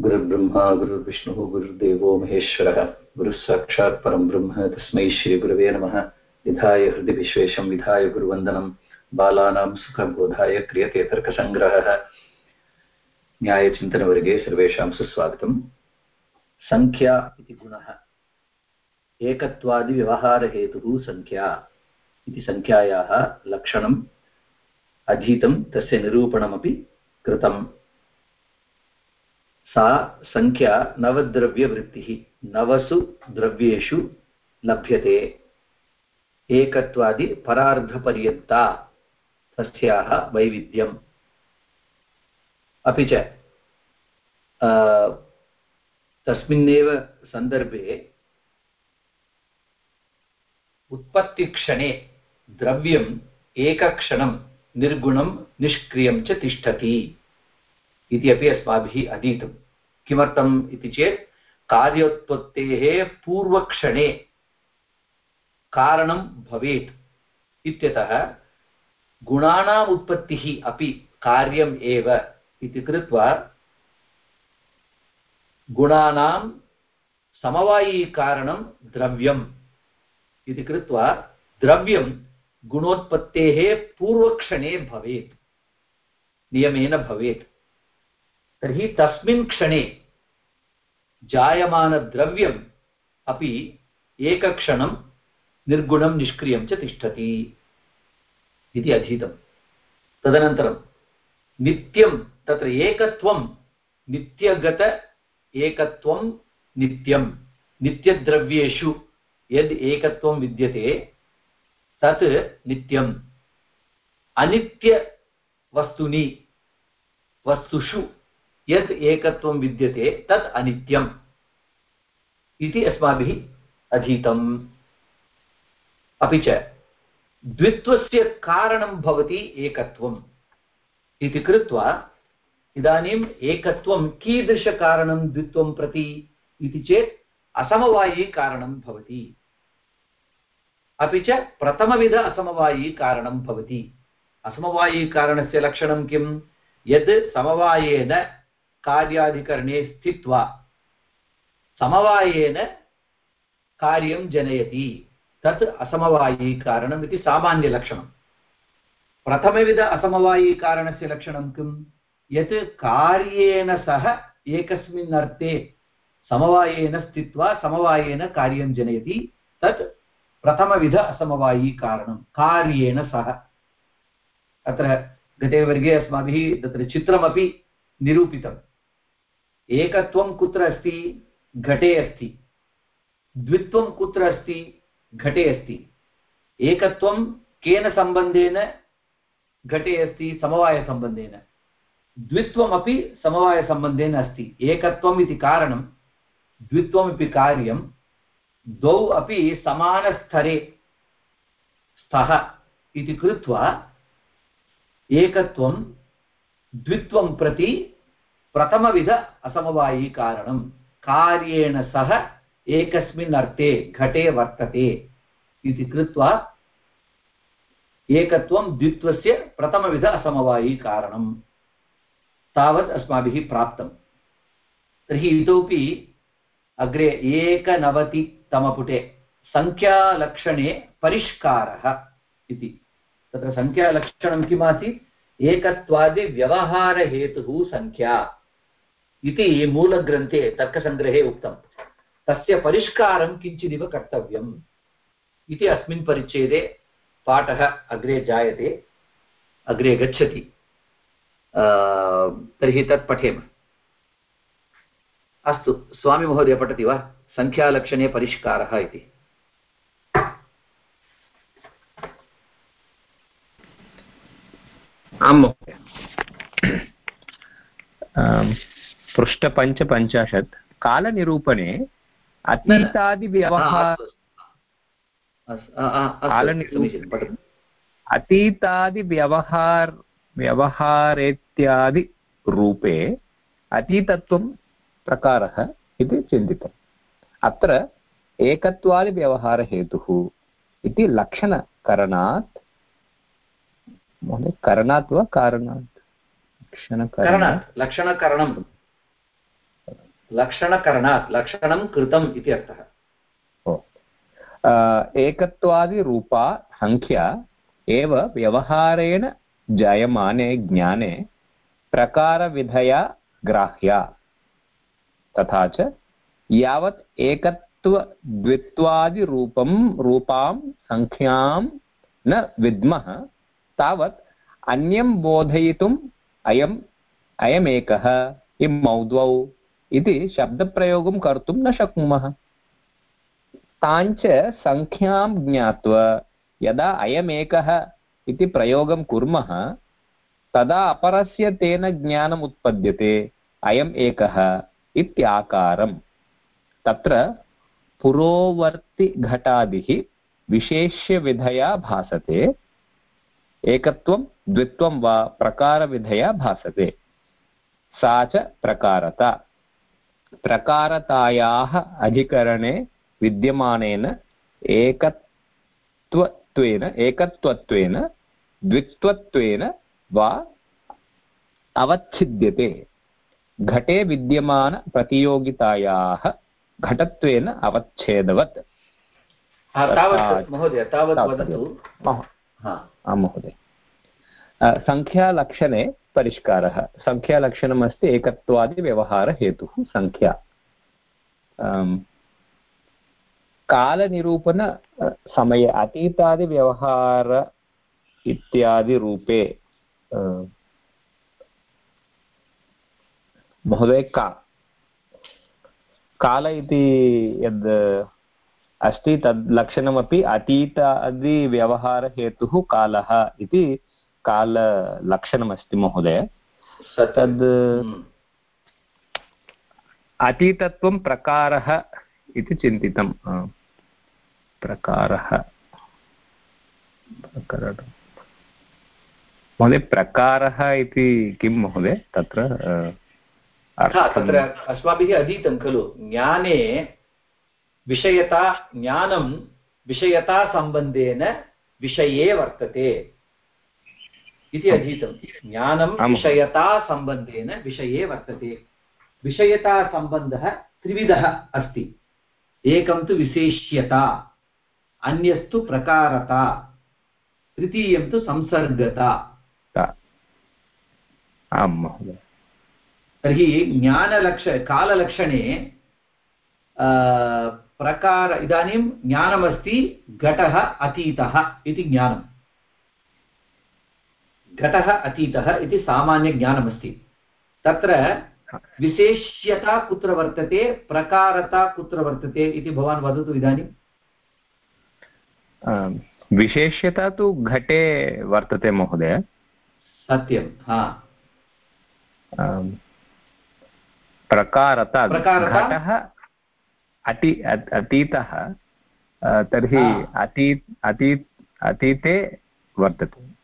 गुरुर्ब्रह्मा, गुरुर्विष्णुः, गुरुर्देवो, महेश्वरः। गुरुः साक्षात् परं ब्रह्म, तस्मै श्रीगुरवे नमः। विधाय हृदि विश्वेशं विधाय गुरुवन्दनं। बालानां सुखबोधाय क्रियते तर्कसङ्ग्रहः। न्यायचिन्तनवर्गे सर्वेषां सुस्वागतम्। सङ्ख्या इति गुणः। एकत्वादिव्यवहारहेतुः सङ्ख्या इति सङ्ख्यायाः लक्षणम्। अधीतं तस्य निरूपणमपि कृतम्। सा सङ्ख्या नवद्रव्यवृत्तिः, नवसु द्रव्येषु लभ्यते। एकत्वादि परार्धपर्यन्ता तस्याः वैविध्यम्। अपि च तस्मिन्नेव सन्दर्भे उत्पत्तिक्षणे द्रव्यम् एकक्षणं निर्गुणं निष्क्रियं च तिष्ठति इति अपि अस्माभिः अधीतम्। किमर्थम् इति चेत् कार्योत्पत्तेः पूर्वक्षणे कारणं भवेत् इत्यतः गुणानाम् उत्पत्तिः अपि कार्यम् एव इति कृत्वा गुणानां समवायीकारणं द्रव्यम् इति कृत्वा द्रव्यं गुणोत्पत्तेः पूर्वक्षणे भवेत्, नियमेन भवेत्। तर्हि तस्मिन् क्षणे जायमानद्रव्यम् अपि एकक्षणं निर्गुणं निष्क्रियं च तिष्ठति इति अधीतं। तदनन्तरं नित्यं तत्र एकत्वं, नित्यगत एकत्वं नित्यं, नित्यद्रव्येषु यद् एकत्वं विद्यते तत् नित्यम्। अनित्यवस्तुनि, वस्तुषु यत् एकत्वं विद्यते तत् अनित्यम् इति अस्माभिः अधीतम्। अपि च द्वित्वस्य कारणं भवति एकत्वम् इति कृत्वा इदानीम् एकत्वं कीदृशकारणं द्वित्वं प्रति इति चेत् असमवायीकारणं भवति। अपि च प्रथमविध असमवायीकारणं भवति। असमवायीकारणस्य लक्षणं किं यद् समवायेन कार्याधिकरणे स्थित्वा। समवायेन कार्यं जनयति। तत् असमवायीकारणम् इति सामान्यलक्षणं प्रथमविध असमवायीकारणस्य लक्षणं किं यत् कार्येन सह एकस्मिन् अर्थे समवायेन स्थित्वा समवायेन कार्यं जनयति। तत् प्रथमविध असमवायीकारणं कार्येण सह। अत्र गते वर्गे अस्माभिः तत्र चित्रमपि निरूपितम्। एकत्वं कुत्र अस्ति? घटे अस्ति। द्वित्वं कुत्र अस्ति? घटे अस्ति। एकत्वं केन सम्बन्धेन? घटे अस्ति, समवायसम्बन्धेन। द्वित्वमपि समवायसम्बन्धेन अस्ति। एकत्वम् इति कारणं द्वित्वमिति कार्यं, द्वौ अपि समानस्तरे स्तः इति कृत्वा एकत्वं, द्वित्वं प्रति प्रथमविध असमवायीकारणं। कार्येण सह एकस्मिन् अर्थे घटे वर्तते। इति कृत्वा एकत्वं द्वित्वस्य प्रथमविध असमवायीकारणं तावत् अस्माभिः प्राप्तं। तर्हि इतोपि अग्रे एकनवतितमपुटे सङ्ख्यालक्षणे परिष्कारः इति। तत्र सङ्ख्यालक्षणं किमासीत्? एकत्वादिव्यवहारहेतुः सङ्ख्या इति मूलग्रन्थे तर्कसङ्ग्रहे उक्तं तस्य परिष्कारं किञ्चिदिव कर्तव्यम्। इति अस्मिन् परिच्छेदे पाठः अग्रे जायते अग्रे गच्छति। तर्हि तत् पठेम। अस्तु स्वामिमहोदय पठति वा? सङ्ख्यालक्षणे परिष्कारः इति। आं महोदय। पृष्ठपञ्चपञ्चाशत् कालनिरूपणे अतीतादिव्यवहार अतीतादिव्यवहार व्यवहारेत्यादिरूपे अतीतत्वं प्रकारः इति चिन्तितम् अत्र एकत्वादिव्यवहारहेतुः इति लक्षणकरणात् महोदय करणात् वा कारणात्। लक्षणकरणं। लक्षणकरणात्, लक्षणं कृतम् इति अर्थः। एकत्वादिरूपा सङ्ख्या एव व्यवहारेण जायमाने ज्ञाने प्रकारविधया ग्राह्या। तथा च यावत् एकत्वद्वित्वादिरूपं रूपां सङ्ख्यां न विद्मः, तावत् अन्यं बोधयितुम् अयम्, अयमेकः इमौ द्वौ इति शब्दप्रयोगं कर्तुं न शक्नुमः। ताञ्च सङ्ख्यां ज्ञात्वा यदा अयमेकः इति प्रयोगं कुर्मः, तदा अपरस्य तेन ज्ञानम् उत्पद्यते, अयम् एकः इत्याकारम्। तत्र पुरोवर्तिघटादिः विशेष्यविधया भासते, एकत्वं, द्वित्वं वा प्रकारविधया भासते। सा च प्रकारता। प्रकारतायाः अधिकरणे विद्यमानेन एकत्वत्वेन एकत्वत्वेन द्वित्वत्वेन वा अवच्छिद्यते घटे विद्यमानप्रतियोगितायाः घटत्वेन अवच्छेदवत् तावत् महोदय तावत् वदतु आं महोदय सङ्ख्यालक्षणे परिष्कारः सङ्ख्यालक्षणमस्ति एकत्वादिव्यवहारहेतुः सङ्ख्या कालनिरूपणसमये अतीतादिव्यवहार इत्यादिरूपे महोदय का काल इति यद् अस्ति तद् लक्षणमपि अतीतादिव्यवहारहेतुः कालः इति काललक्षणमस्ति महोदय। तद् हम्म। अतीतत्वं प्रकारः इति चिन्तितं। प्रकारः। महोदय प्रकारः इति किं महोदय? तत्र तत्र अस्माभिः अधीतं खलु। ज्ञाने विषयता ज्ञानं विषयतासम्बन्धेन विषये वर्तते। इति अधीतं ज्ञानं विषयतासम्बन्धेन विषये वर्तते। विषयतासम्बन्धः त्रिविधः अस्ति। एकं तु विशेष्यता अन्यस्तु प्रकारता तृतीयं तु संसर्गता। आं महोदय। तर्हि ज्ञानलक्ष काललक्षणे प्रकार इदानीं ज्ञानमस्ति घटः अतीतः इति ज्ञानं घटः अतीतः इति सामान्यज्ञानमस्ति। तत्र विशेष्यता कुत्र वर्तते प्रकारता कुत्र वर्तते इति भवान् वदतु इदानीं। विशेष्यता तु घटे वर्तते महोदय। सत्यं हा। प्रकारता घटः अति अतीतः तर्हि अती अती अतीते वर्तते।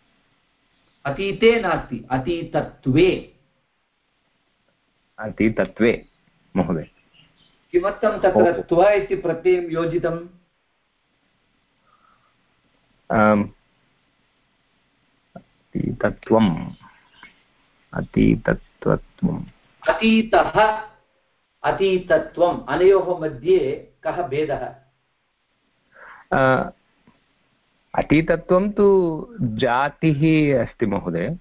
अतीते नास्ति अतीतत्वे। अतीतत्वे महोदय। किमर्थं तत्र त्व इति प्रत्ययं योजितम् अतीतत्वम् अतीतत्वम् अतीतः अतीतत्वम्। अनयोः मध्ये कः भेदः? अतीतत्वं तु जातिः अस्ति महोदय।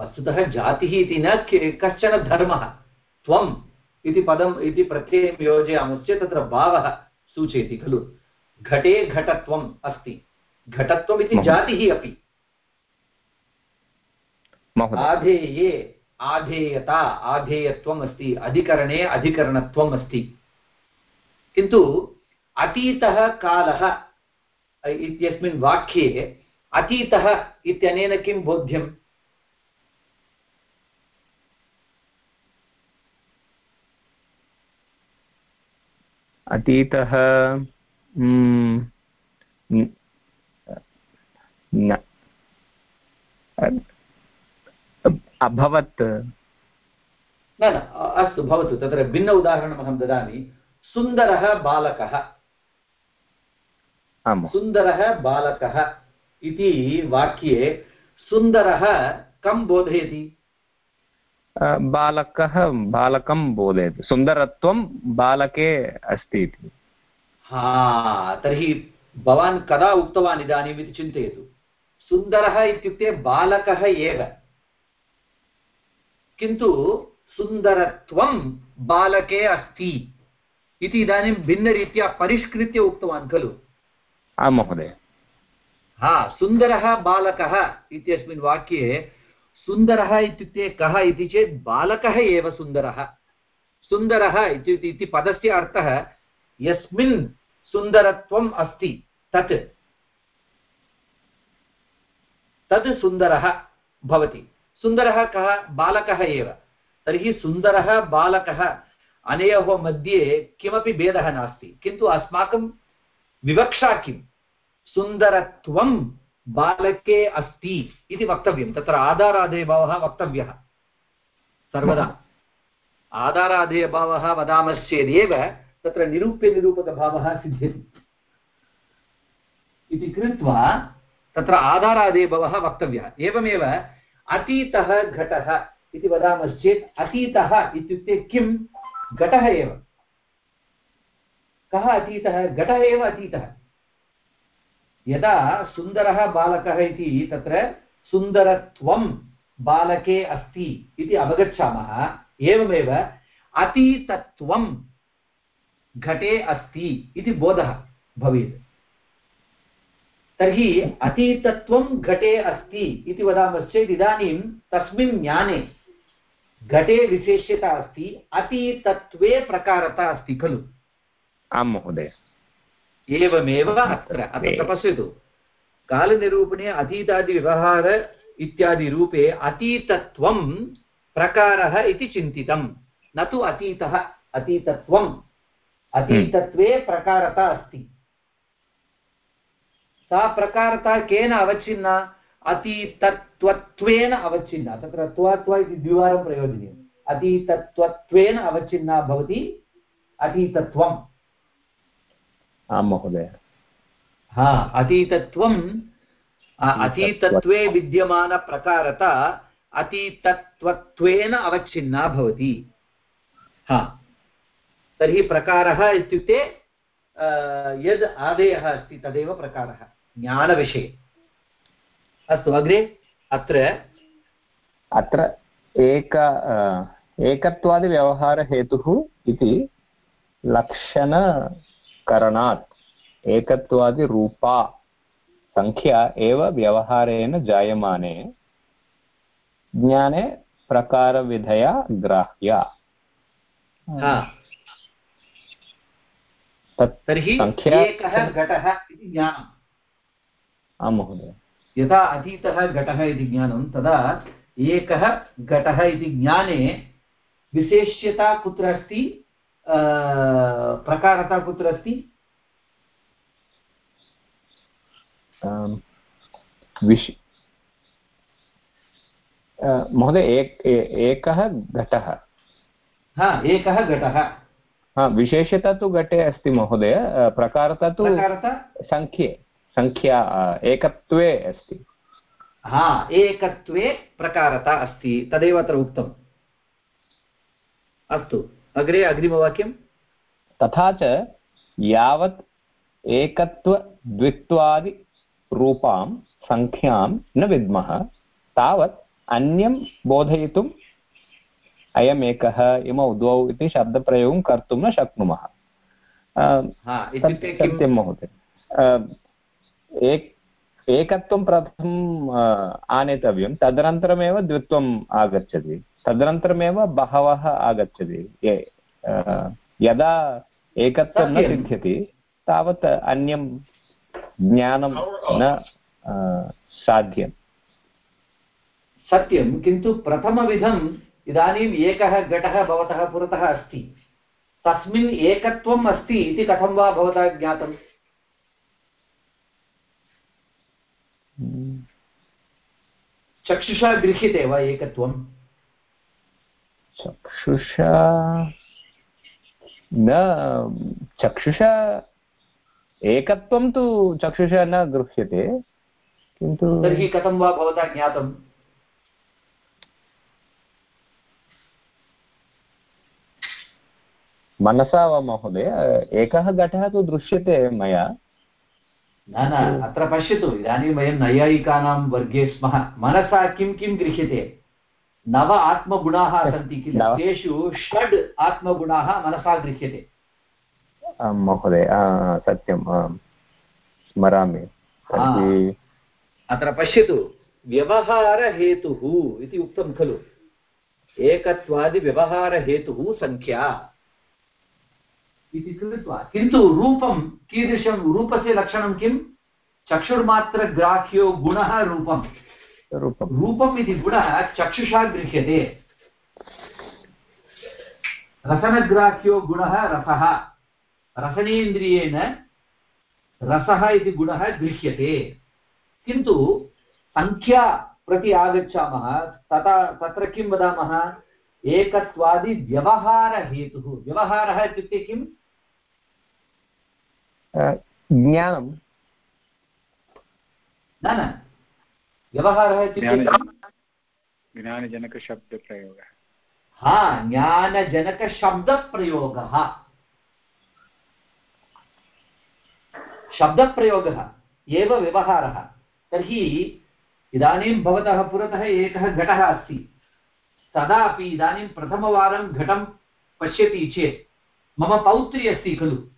वस्तुतः जातिः इति न कश्चन धर्मः। त्वम् इति पदम् इति प्रत्ययं योजयामश्चेत् तत्र भावः सूचयति खलु। घटे घटत्वम् अस्ति। घटत्वम् इति जातिः अपि। आधेये आधेयता आधेयत्वम् अस्ति अधिकरणे अधिकरणत्वम् अस्ति। किन्तु अतीतः कालः इत्यस्मिन् वाक्ये अतीतः इत्यनेन किं बोध्यम्? अतीतः अभवत्। न न अस्तु भवतु तत्र भिन्न उदाहरणम् अहं ददामि। सुन्दरः बालकः। सुन्दरः बालकः इति वाक्ये सुन्दरः कं बोधयति? बालकः बालकं बोधयति। सुन्दरत्वं बालके अस्ति इति। हा तर्हि भवान् कदा उक्तवान् इदानीम् इति चिन्तयतु। सुन्दरः इत्युक्ते बालकः एव। किन्तु सुन्दरत्वं बालके अस्ति इति इदानीं भिन्नरीत्या परिष्कृत्य उक्तवान् खलु। आं महोदय। हा, सुन्दरः बालकः इत्यस्मिन् वाक्ये सुन्दरः इत्युक्ते कः इति चेत् बालकः एव सुन्दरः। सुन्दरः इति पदस्य अर्थः यस्मिन् सुन्दरत्वम् अस्ति, तत्। तद् सुन्दरः भवति। सुन्दरः कः? बालकः एव। तर्हि सुन्दरः बालकः अनयोः मध्ये किमपि भेदः नास्ति। किन्तु अस्माकं विवक्षा किं सुन्दरत्वं बालके अस्ति इति वक्तव्यं। तत्र आधारादेभावः वक्तव्यः। सर्वदा। आधारादेभावः वदामश्चेदेव तत्र निरूप्यनिरूपकभावः सिद्ध्यति। इति कृत्वा तत्र आधारादेभवः वक्तव्यः। एवमेव अतीतः घटः इति वदामश्चेत् अतीतः इत्युक्ते किं घटः एव। कः अतीतः? घटः एव अतीतः। यदा सुन्दरः बालकः इति तत्र सुन्दरत्वं बालके अस्ति इति अवगच्छामः, एवमेव अतीतत्वं घटे अस्ति इति बोधः भवेत्। तर्हि अतीतत्वं घटे अस्ति इति वदामश्चेत् इदानीं तस्मिन् ज्ञाने घटे विशेष्यता अस्ति, अतीतत्वे प्रकारता अस्ति खलु। आं महोदय। एवमेव अत्र अत्र पश्यतु कालनिरूपणे अतीतादिव्यवहार इत्यादिरूपे अतीतत्वं प्रकारः इति चिन्तितं न तु अतीतः अतीतत्वम्। अतीतत्वे प्रकारता अस्ति। सा प्रकारता केन अवच्छिन्ना? अतीतत्वत्वेन अवच्छिन्ना। तत्र त्वत्व इति द्विवारं प्रयोजनीयम्। अतीतत्वत्वेन अवच्छिन्ना भवति अतीतत्वम्। आं महोदय। हा अतीतत्वम् अतीतत्वे विद्यमानप्रकारता अतीतत्वत्वेन अवच्छिन्ना भवति। हा। तर्हि प्रकारः इत्युक्ते यद् आदेयः अस्ति तदेव प्रकारः ज्ञानविषये। अस्तु अग्रे अत्र। अत्र एक एकत्वादिव्यवहारहेतुः इति लक्षण करणात् एकत्वादिरूपा सङ्ख्या एव व्यवहारेण जायमाने। ज्ञाने प्रकारविधया ग्राह्या। तर्हि एकः घटः इति ज्ञानम्। आं महोदय। यथा अतीतः घटः इति ज्ञानं तदा एकः घटः इति ज्ञाने विशेष्यता कुत्र अस्ति? प्रकारता कुत्र अस्ति? विश् महोदय एक एकः घटः। हा एकः घटः। हा विशेषता तु घटे अस्ति महोदय प्रकारता तु सङ्ख्ये सङ्ख्या एकत्वे अस्ति। हा एकत्वे प्रकारता अस्ति तदेव अत्र उक्तम्। अस्तु। अग्रे अग्रिमवाक्यं तथा च यावत् एकत्वद्वित्वादिरूपां सङ्ख्यां न विद्मः तावत् अन्यं बोधयितुम् अयमेकः इमौ द्वौ इति शब्दप्रयोगं कर्तुं न शक्नुमः सत्यं महोदय एक एकत्वं प्रथमम् आनेतव्यं तदनन्तरमेव द्वित्वम् आगच्छति तदनन्तरमेव बहवः आगच्छति। यदा एकत्वं न सिद्ध्यति तावत् अन्यं ज्ञानं न साध्यं सत्यं किन्तु प्रथमविधम् इदानीम् एकः घटः भवतः पुरतः अस्ति। तस्मिन् एकत्वम् अस्ति इति कथं वा भवता ज्ञातम्? चक्षुषा गृह्यते वा एकत्वं चक्षुषा न चक्षुषा एकत्वं तु चक्षुषा न गृह्यते किन्तु तर्हि कथं वा भवता ज्ञातम्? मनसा वा महोदय? एकः घटः तु दृश्यते मया। न न अत्र पश्यतु इदानीं वयं नैयायिकानां वर्गे स्मः। मनसा किं किं गृह्यते? नव आत्मगुणाः सन्ति किल? तेषु षड् आत्मगुणाः मनसा गृह्यते। आं महोदय सत्यं स्मरामि। अत्र पश्यतु व्यवहारहेतुः इति उक्तं खलु। एकत्वादिव्यवहारहेतुः सङ्ख्या इति कृत्वा किन्तु रूपं कीदृशं रूपस्य लक्षणं किं चक्षुर्मात्रग्राह्यो गुणः रूपं रूपम् इति गुणः चक्षुषा गृह्यते। रसनग्राह्यो गुणः रसः। रसनेन्द्रियेण रसः इति गुणः गृह्यते। किन्तु सङ्ख्या प्रति आगच्छामः तथा तत्र किं वदामः? एकत्वादिव्यवहारहेतुः व्यवहारः इत्युक्ते किम् ज्ञानं न न। व्यवहारः इत्युक्ते ज्ञानजनकशब्दप्रयोगः। हा ज्ञानजनकशब्दप्रयोगः। शब्दप्रयोगः एव व्यवहारः। तर्हि इदानीं भवतः पुरतः एकः घटः अस्ति। तदापि इदानीं प्रथमवारं घटं पश्यति चेत् मम पौत्री अस्ति खलु।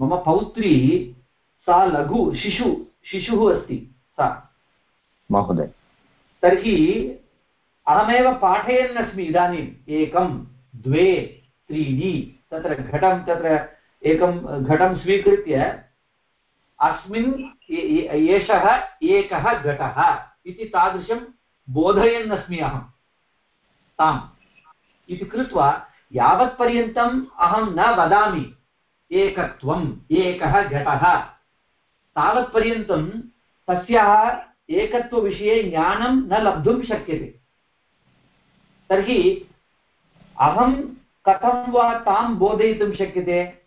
मम पौत्री सा लघु शिशु शिशुः अस्ति सा महोदय। तर्हि अहमेव पाठयन् अस्मि इदानीम् एकं, द्वे, त्रीणि, तत्र घटं, तत्र एकं घटं स्वीकृत्य अस्मिन् एषः एकः घटः इति तादृशं बोधयन् अस्मि अहं। ताम्। इति कृत्वा यावत्पर्यन्तम् अहं न वदामि एकत्वम्, एकः घटः। तावत्पर्यन्तं तस्याः एकत्वविषये ज्ञानं न लब्धुं शक्यते। तर्हि अहं कथं वा तां बोधयितुं शक्यते?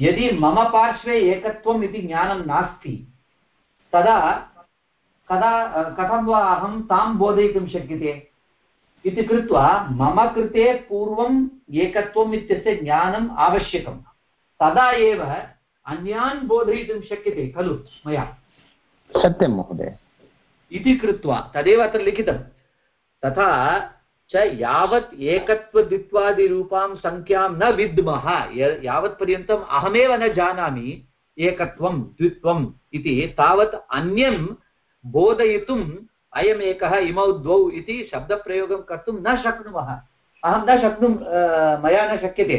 यदि मम पार्श्वे एकत्वम् इति ज्ञानं नास्ति, तदा कदा, कथं वा अहं तां बोधयितुं शक्यते? इति कृत्वा मम कृते पूर्वम् एकत्वम् इत्यस्य ज्ञानम् आवश्यकं तदा एव अन्यान् बोधयितुं शक्यते खलु मया। सत्यं महोदय। इति कृत्वा, तदेव अत्र लिखितं। तथा च यावत् एकत्वद्वित्वादिरूपां सङ्ख्यां न विद्मः यावत्पर्यन्तम् अहमेव न जानामि, एकत्वं, द्वित्वम् इति तावत् अन्यं बोधयितुम् अयम् एकः इमौ द्वौ इति शब्दप्रयोगं कर्तुं न शक्नुमः। अहं न शक्नुं मया न शक्यते।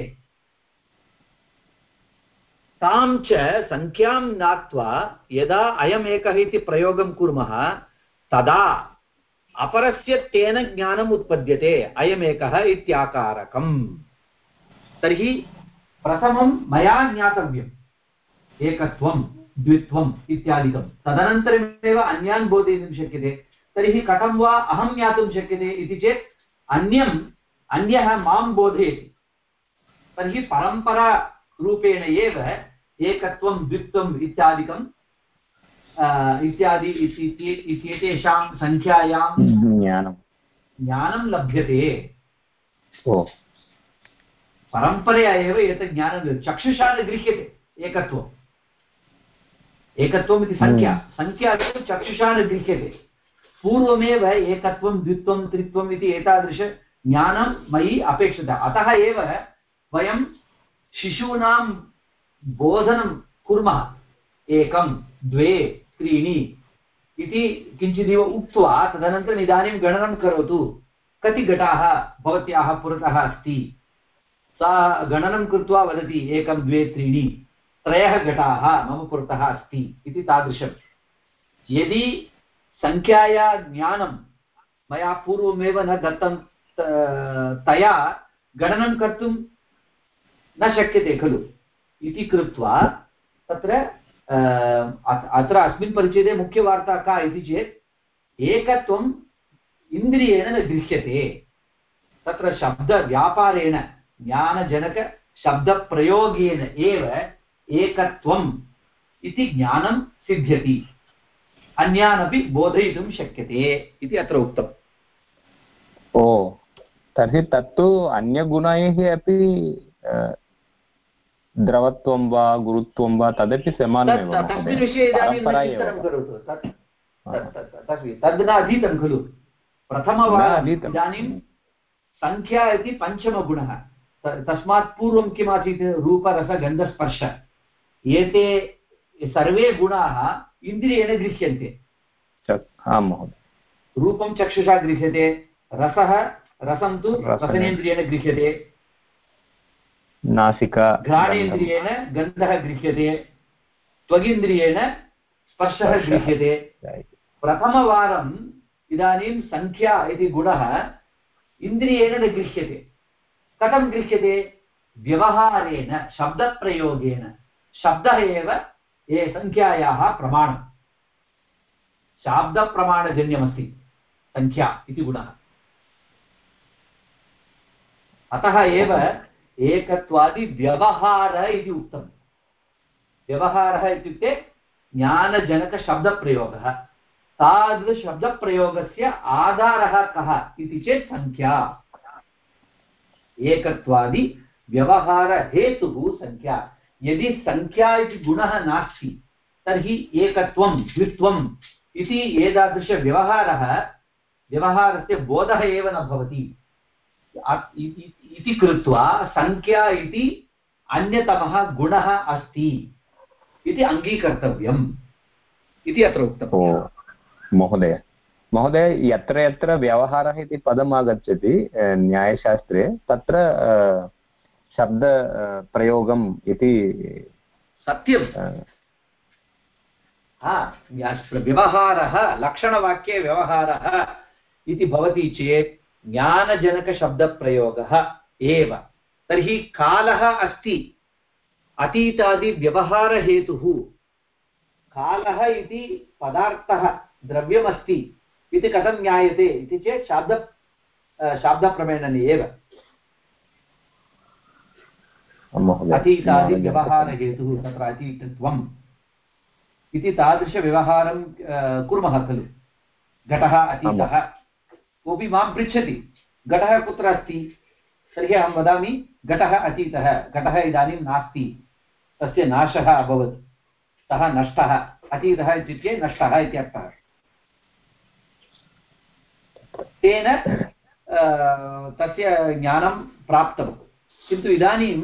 तां च सङ्ख्यां ज्ञात्वा यदा अयम् एकः इति प्रयोगं कुर्मः तदा अपरस्य तेन ज्ञानम् उत्पद्यते, अयमेकः इत्याकारकम्। तर्हि प्रथमं मया ज्ञातव्यम्, एकत्वं द्वित्वम् इत्यादिकं। तदनन्तरमेव अन्यान् बोधयितुं शक्यते। तर्हि कथं वा अहं ज्ञातुं शक्यते इति चेत् अन्यम् अन्यः माँ बोधयति। तर्हि परम्परारूपेण एव एकत्वं द्वित्वम् इत्यादिकं इत्यादि इत्येतेषां सङ्ख्यायां ज्ञानं ज्ञानं लभ्यते परम्परया एव एतत् ज्ञानं चक्षुषा न गृह्यते एकत्वम् एकत्वम् इति सङ्ख्या सङ्ख्या तु चक्षुषा न गृह्यते पूर्वमेव एकत्वं द्वित्वं त्रित्वम् इति एतादृशज्ञानं मयि अपेक्षितः अतः एव वयं शिशूनां बोधनं कुर्मः एकं द्वे त्रीणि इति किञ्चिदिव उक्त्वा तदनन्तरम् इदानीं गणनं करोतु। कति घटाः भवत्याः पुरतः अस्ति? सा गणनं कृत्वा वदति, एकं, द्वे, त्रीणि, त्रयः घटाः मम पुरतः अस्ति इति तादृशं। यदि सङ्ख्याया ज्ञानं मया पूर्वमेव न दत्तं तया गणनं कर्तुं न शक्यते खलु। इति कृत्वा तत्र अत्र अस्मिन् परिच्छेदे मुख्यवार्ता का इति चेत् एकत्वम् इन्द्रियेण न गृह्यते। तत्र शब्दव्यापारेण ज्ञानजनकशब्दप्रयोगेन एव एकत्वम् इति ज्ञानं सिद्ध्यति। अन्यानपि बोधयितुं शक्यते इति अत्र उक्तम्। ओ, तर्हि तत्तु अन्यगुणैः अपि द्रवत्वं वा गुरुत्वं वा तदपि समानमेव तस्मिन् विषये तद् न अधीतं खलु। प्रथमवारम् इदानीं सङ्ख्या इति पञ्चमगुणः। तस्मात् पूर्वं किमासीत्? रूपरसगन्धस्पर्श। एते सर्वे गुणाः इन्द्रियेण गृह्यन्ते। आं महोदय। रूपं चक्षुषा गृह्यते रसः रसं तु रसनेन्द्रियेण गृह्यते। नासिका घ्राणेन्द्रियेण गन्धः गृह्यते त्वगिन्द्रियेण स्पर्शः गृह्यते। प्रथमवारम् इदानीं सङ्ख्या इति गुणः इन्द्रियेण न गृह्यते। कथं गृह्यते? व्यवहारेण शब्दप्रयोगेन शब्दः एव ये सङ्ख्यायाः प्रमाणं शाब्दप्रमाणजन्यमस्ति सङ्ख्या इति गुणः। अतः एव एकत्वादिव्यवहारः इति उक्तं। व्यवहारः इत्युक्ते ज्ञानजनकशब्दप्रयोगः। तादृशशब्दप्रयोगस्य आधारः कः इति चेत् सङ्ख्या एकत्वादि व्यवहारहेतुः सङ्ख्या यदि सङ्ख्या इति गुणः नास्ति, तर्हि एकत्वं द्वित्वम् इति एतादृशव्यवहारः, व्यवहारस्य बोधः एव न भवति। इति कृत्वा सङ्ख्या इति अन्यतमः गुणः अस्ति इति अङ्गीकर्तव्यम् इति अत्र उक्तम् महोदय। महोदय यत्र यत्र व्यवहारः इति पदम् आगच्छति न्यायशास्त्रे तत्र शब्दप्रयोगम् इति सत्यं व्यवहारः लक्षणवाक्ये व्यवहारः इति भवति चेत् ज्ञानजनकशब्दप्रयोगः एव। तर्हि कालः अस्ति। अतीतादिव्यवहारहेतुः। कालः इति पदार्थः द्रव्यमस्ति इति कथं ज्ञायते इति चेत् शाब्द शाब्दप्रमेणने एव। अतीतादिव्यवहारहेतुः तत्र अतीतत्वम् इति तादृशव्यवहारं कुर्मः खलु। घटः अतीतः कोऽपि माँ पृच्छति, घटः कुत्र अस्ति? तर्हि अहं वदामि, घटः अतीतः, घटः इदानीं नास्ति, तस्य नाशः अभवत्, सः नष्टः, अतीतः इत्युक्ते नष्टः तेन तस्य ज्ञानं प्राप्तं किन्तु इदानीं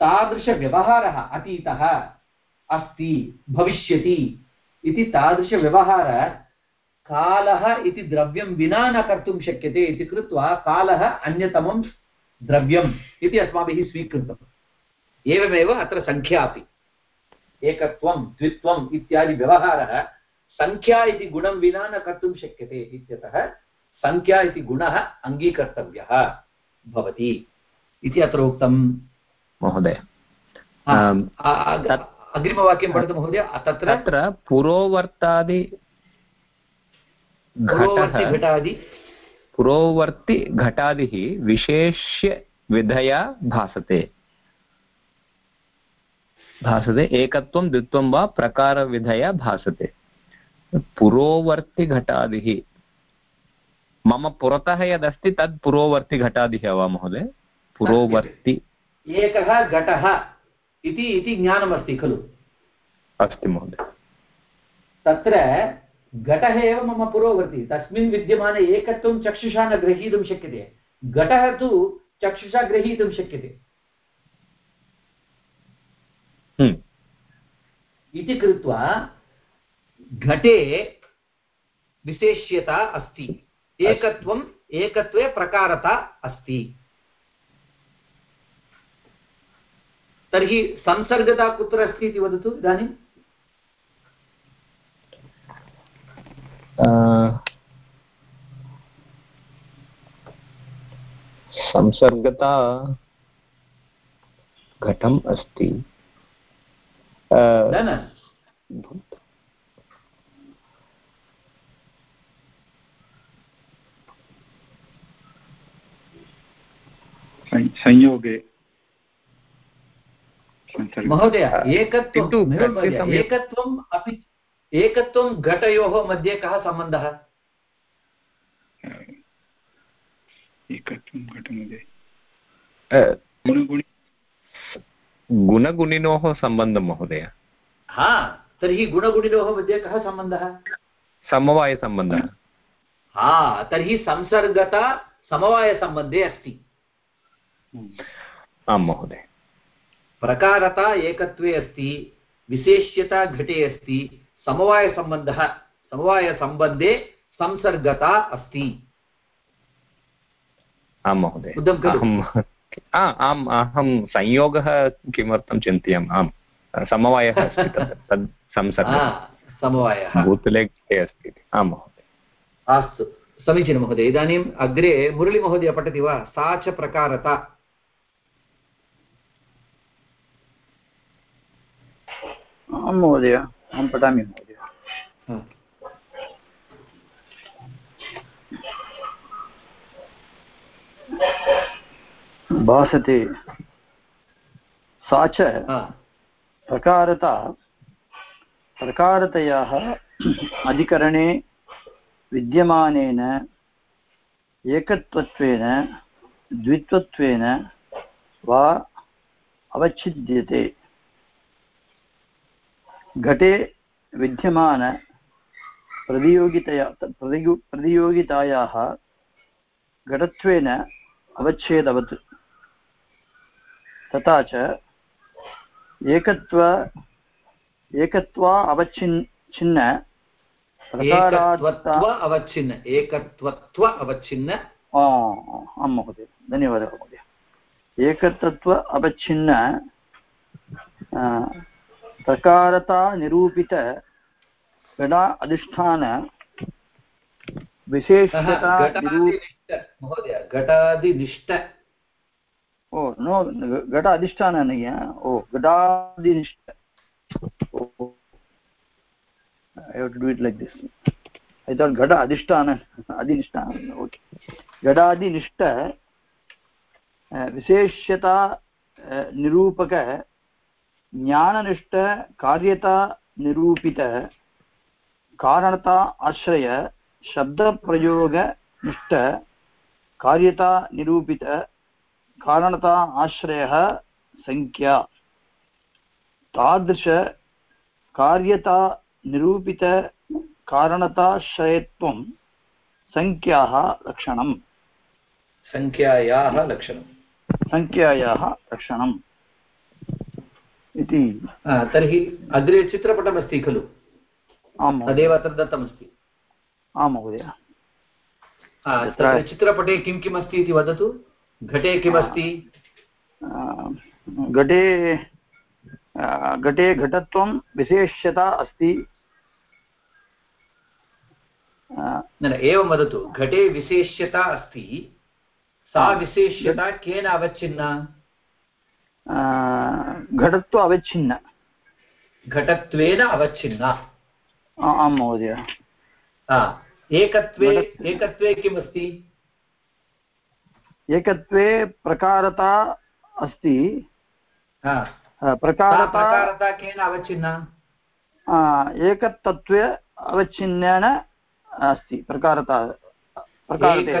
तादृशव्यवहारः अतीतः अस्ति, भविष्यति इति तादृशव्यवहारः कालः इति द्रव्यं विना न कर्तुं शक्यते इति कृत्वा कालः अन्यतमं द्रव्यम् इति अस्माभिः स्वीकृतम् एवमेव अत्र सङ्ख्या अपि। एकत्वं द्वित्वम् इत्यादि व्यवहारः सङ्ख्या इति गुणं विना न कर्तुं शक्यते इत्यतः सङ्ख्या इति गुणः अङ्गीकर्तव्यः भवति इति अत्र उक्तं। महोदय अग्रिमवाक्यं पठतु महोदय। तत्र तत्र पुरोवर्तादि घटादि। पुरोवर्ति घटादिः विशेष्यविधया भासते। भासते एकत्वं द्वित्वं वा प्रकारविधया भासते। पुरोवर्तिघटादिः मम पुरतः यदस्ति तद् पुरोवर्तिघटादिः वा महोदय? पुरोवर्ति एकः घटः इति इति ज्ञानमस्ति खलु। अस्ति महोदय। तत्र घटः एव मम पुरोवर्ति। तस्मिन् विद्यमाने एकत्वं चक्षुषा न ग्रहीतुं शक्यते। घटः तु चक्षुषा ग्रहीतुं शक्यते। हम्म। इति कृत्वा घटे विशेष्यता अस्ति। एकत्वम् एकत्वे प्रकारता अस्ति। तर्हि संसर्गता कुत्र अस्ति इति वदतु इदानीं? संसर्गता घटम् अस्ति। संयोगे। महोदय एकत्वं एकत्वम् अपि एकत्वं घटयोः मध्ये कः सम्बन्धः? एकत्वं घटमध्ये। गुणगुणिनोः सम्बन्धं महोदय। हा तर्हि गुणगुणिनोः मध्ये कः सम्बन्धः? समवायसम्बन्धः। हा तर्हि संसर्गता समवायसम्बन्धे अस्ति। आं महोदय। प्रकारता एकत्वे अस्ति विशेष्यता घटे अस्ति समवायसम्बन्धः समवायसम्बन्धे संसर्गता अस्ति। आं महोदय। आम् अहं संयोगः किमर्थं चिन्तयामि? आम् समवायः अस्ति तद् संसर्गः। समवायः। भूतले अस्ति आं महोदय। अस्तु समीचीनं महोदय। इदानीम् अग्रे मुरळीमहोदय पठति वा? सा च प्रकारता। आं महोदय। अहं पठामि महोदय भासते सा च हा, प्रकारता प्रकारतयाः अधिकरणे विद्यमानेन एकत्वत्वेन द्वित्वत्वेन वा अवच्छिद्यते। घटे विद्यमान प्रतियोगितया प्रतियो प्रतियोगितायाः घटत्वेन अवच्छेदवत्। तथा च एकत्व एकत्वा अवच्छिन् छिन्न अवच्छिन्न। एकत्वत्व अवच्छिन्न। आं महोदय। धन्यवादः महोदय। एकतत्व अवच्छिन्न प्रकारता निरूपित गणा अधिष्ठान विशेषता घटादिनिष्ठ ओ नो घट अधिष्ठान नहीं है ओ घटादिनिष्ठ I have to do it like this. I thought घट अधिष्ठान अधिष्ठान okay. घटादिनिष्ठ विशेष्यता निरूपक ज्ञाननिष्ठ कार्यता निरूपित कारणता आश्रय शब्दप्रयोग निष्ठ कार्यता निरूपित कारणता आश्रयः संख्या तादृश कार्यता निरूपित कारणताश्रयत्वं संख्याः लक्षणम् सङ्ख्यायाः लक्षणं संख्यायाः लक्षणम् इति। तर्हि अग्रे चित्रपटमस्ति खलु? आं महोदय। तदेव अत्र दत्तमस्ति। आं महोदय। चित्रपटे किं किम् अस्ति इति वदतु। घटे किमस्ति घटे घटे घटत्वं विशेष्यता अस्ति। न न एवं वदतु। घटे विशेष्यता अस्ति। सा विशेष्यता केन अवच्छिन्ना? घटत्व अवच्छिन्न। घटत्वेन अवच्छिन्ना। आ- महोदय। एकत्वे एकत्वे किमस्ति? एकत्वे प्रकारता अस्ति। प्रकारता केन अवच्छिन्ना? एकतत्त्वे अवच्छिन्नेन अस्ति प्रकारता प्रकारते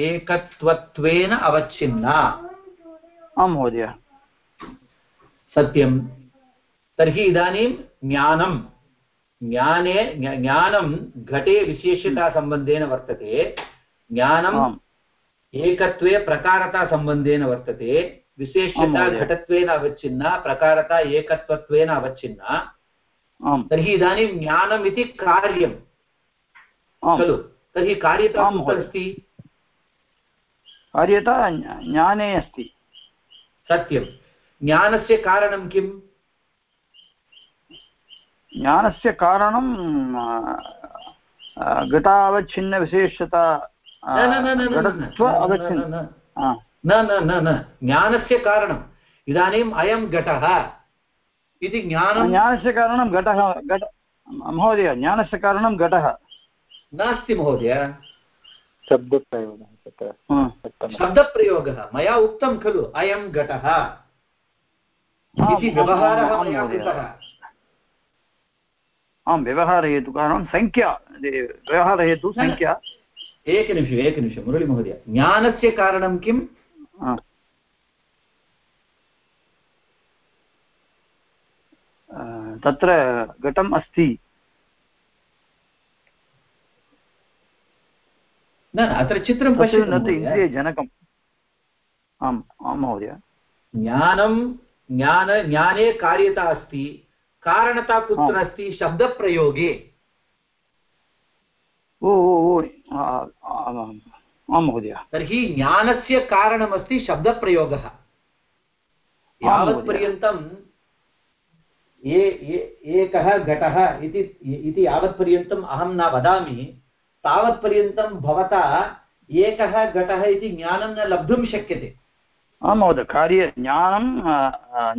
एकत्वत्वेन अवच्छिन्ना। आं महोदय। सत्यं। तर्हि इदानीं ज्ञानं। ज्ञाने ज्ञानं घटे विशेष्यतासम्बन्धेन वर्तते। ज्ञानम् एकत्वे प्रकारतासम्बन्धेन वर्तते। विशेष्यता घटत्वेन अवच्छिन्ना प्रकारता एकत्वत्वेन अवच्छिन्ना। तर्हि इदानीं ज्ञानम् इति कार्यं। खलु? तर्हि कार्यता कुत्र अस्ति? कार्यता ज्ञाने अस्ति। सत्यं ज्ञानस्य कारणं किम् ज्ञानस्य कारणं घटावच्छिन्नविशेषता न न न न न न घटत्व न अवच्छिन्न न न आ, न न न न ज्ञानस्य कारणम् इदानीम् अयं घटः इति ज्ञानं ज्ञानस्य कारणं घटः घट महोदय ज्ञानस्य कारणं घटः नास्ति महोदय शब्दप्रयोगः शब्दप्रयोगः मया उक्तं खलु अयं घटः इति आम्, व्यवहारः मया महोदय। कृतः आं संख्या। व्यवहारहेतु संख्या एकनिमिषम् एकनिमिषं मुरळीमहोदय ज्ञानस्य कारणं किम्? तत्र घटम् अस्ति। न अत्र चित्रं पश्यतु न तु। इन्द्रियजनकम् आम् आं महोदय। ज्ञानं ज्ञान ज्ञाने कार्यता अस्ति कारणता कुत्र आम्। अस्ति शब्दप्रयोगे। ओ ओ ओ आ, महोदय। तर्हि ज्ञानस्य कारणमस्ति शब्दप्रयोगः। यावत्पर्यन्तं ये ये- एकः घटः इति इति यावत्पर्यन्तम् अहं न वदामि। तावत्पर्यन्तं भवता एकः घटः इति ज्ञानं न लब्धुं शक्यते। आं महोदय कार्य ज्ञानं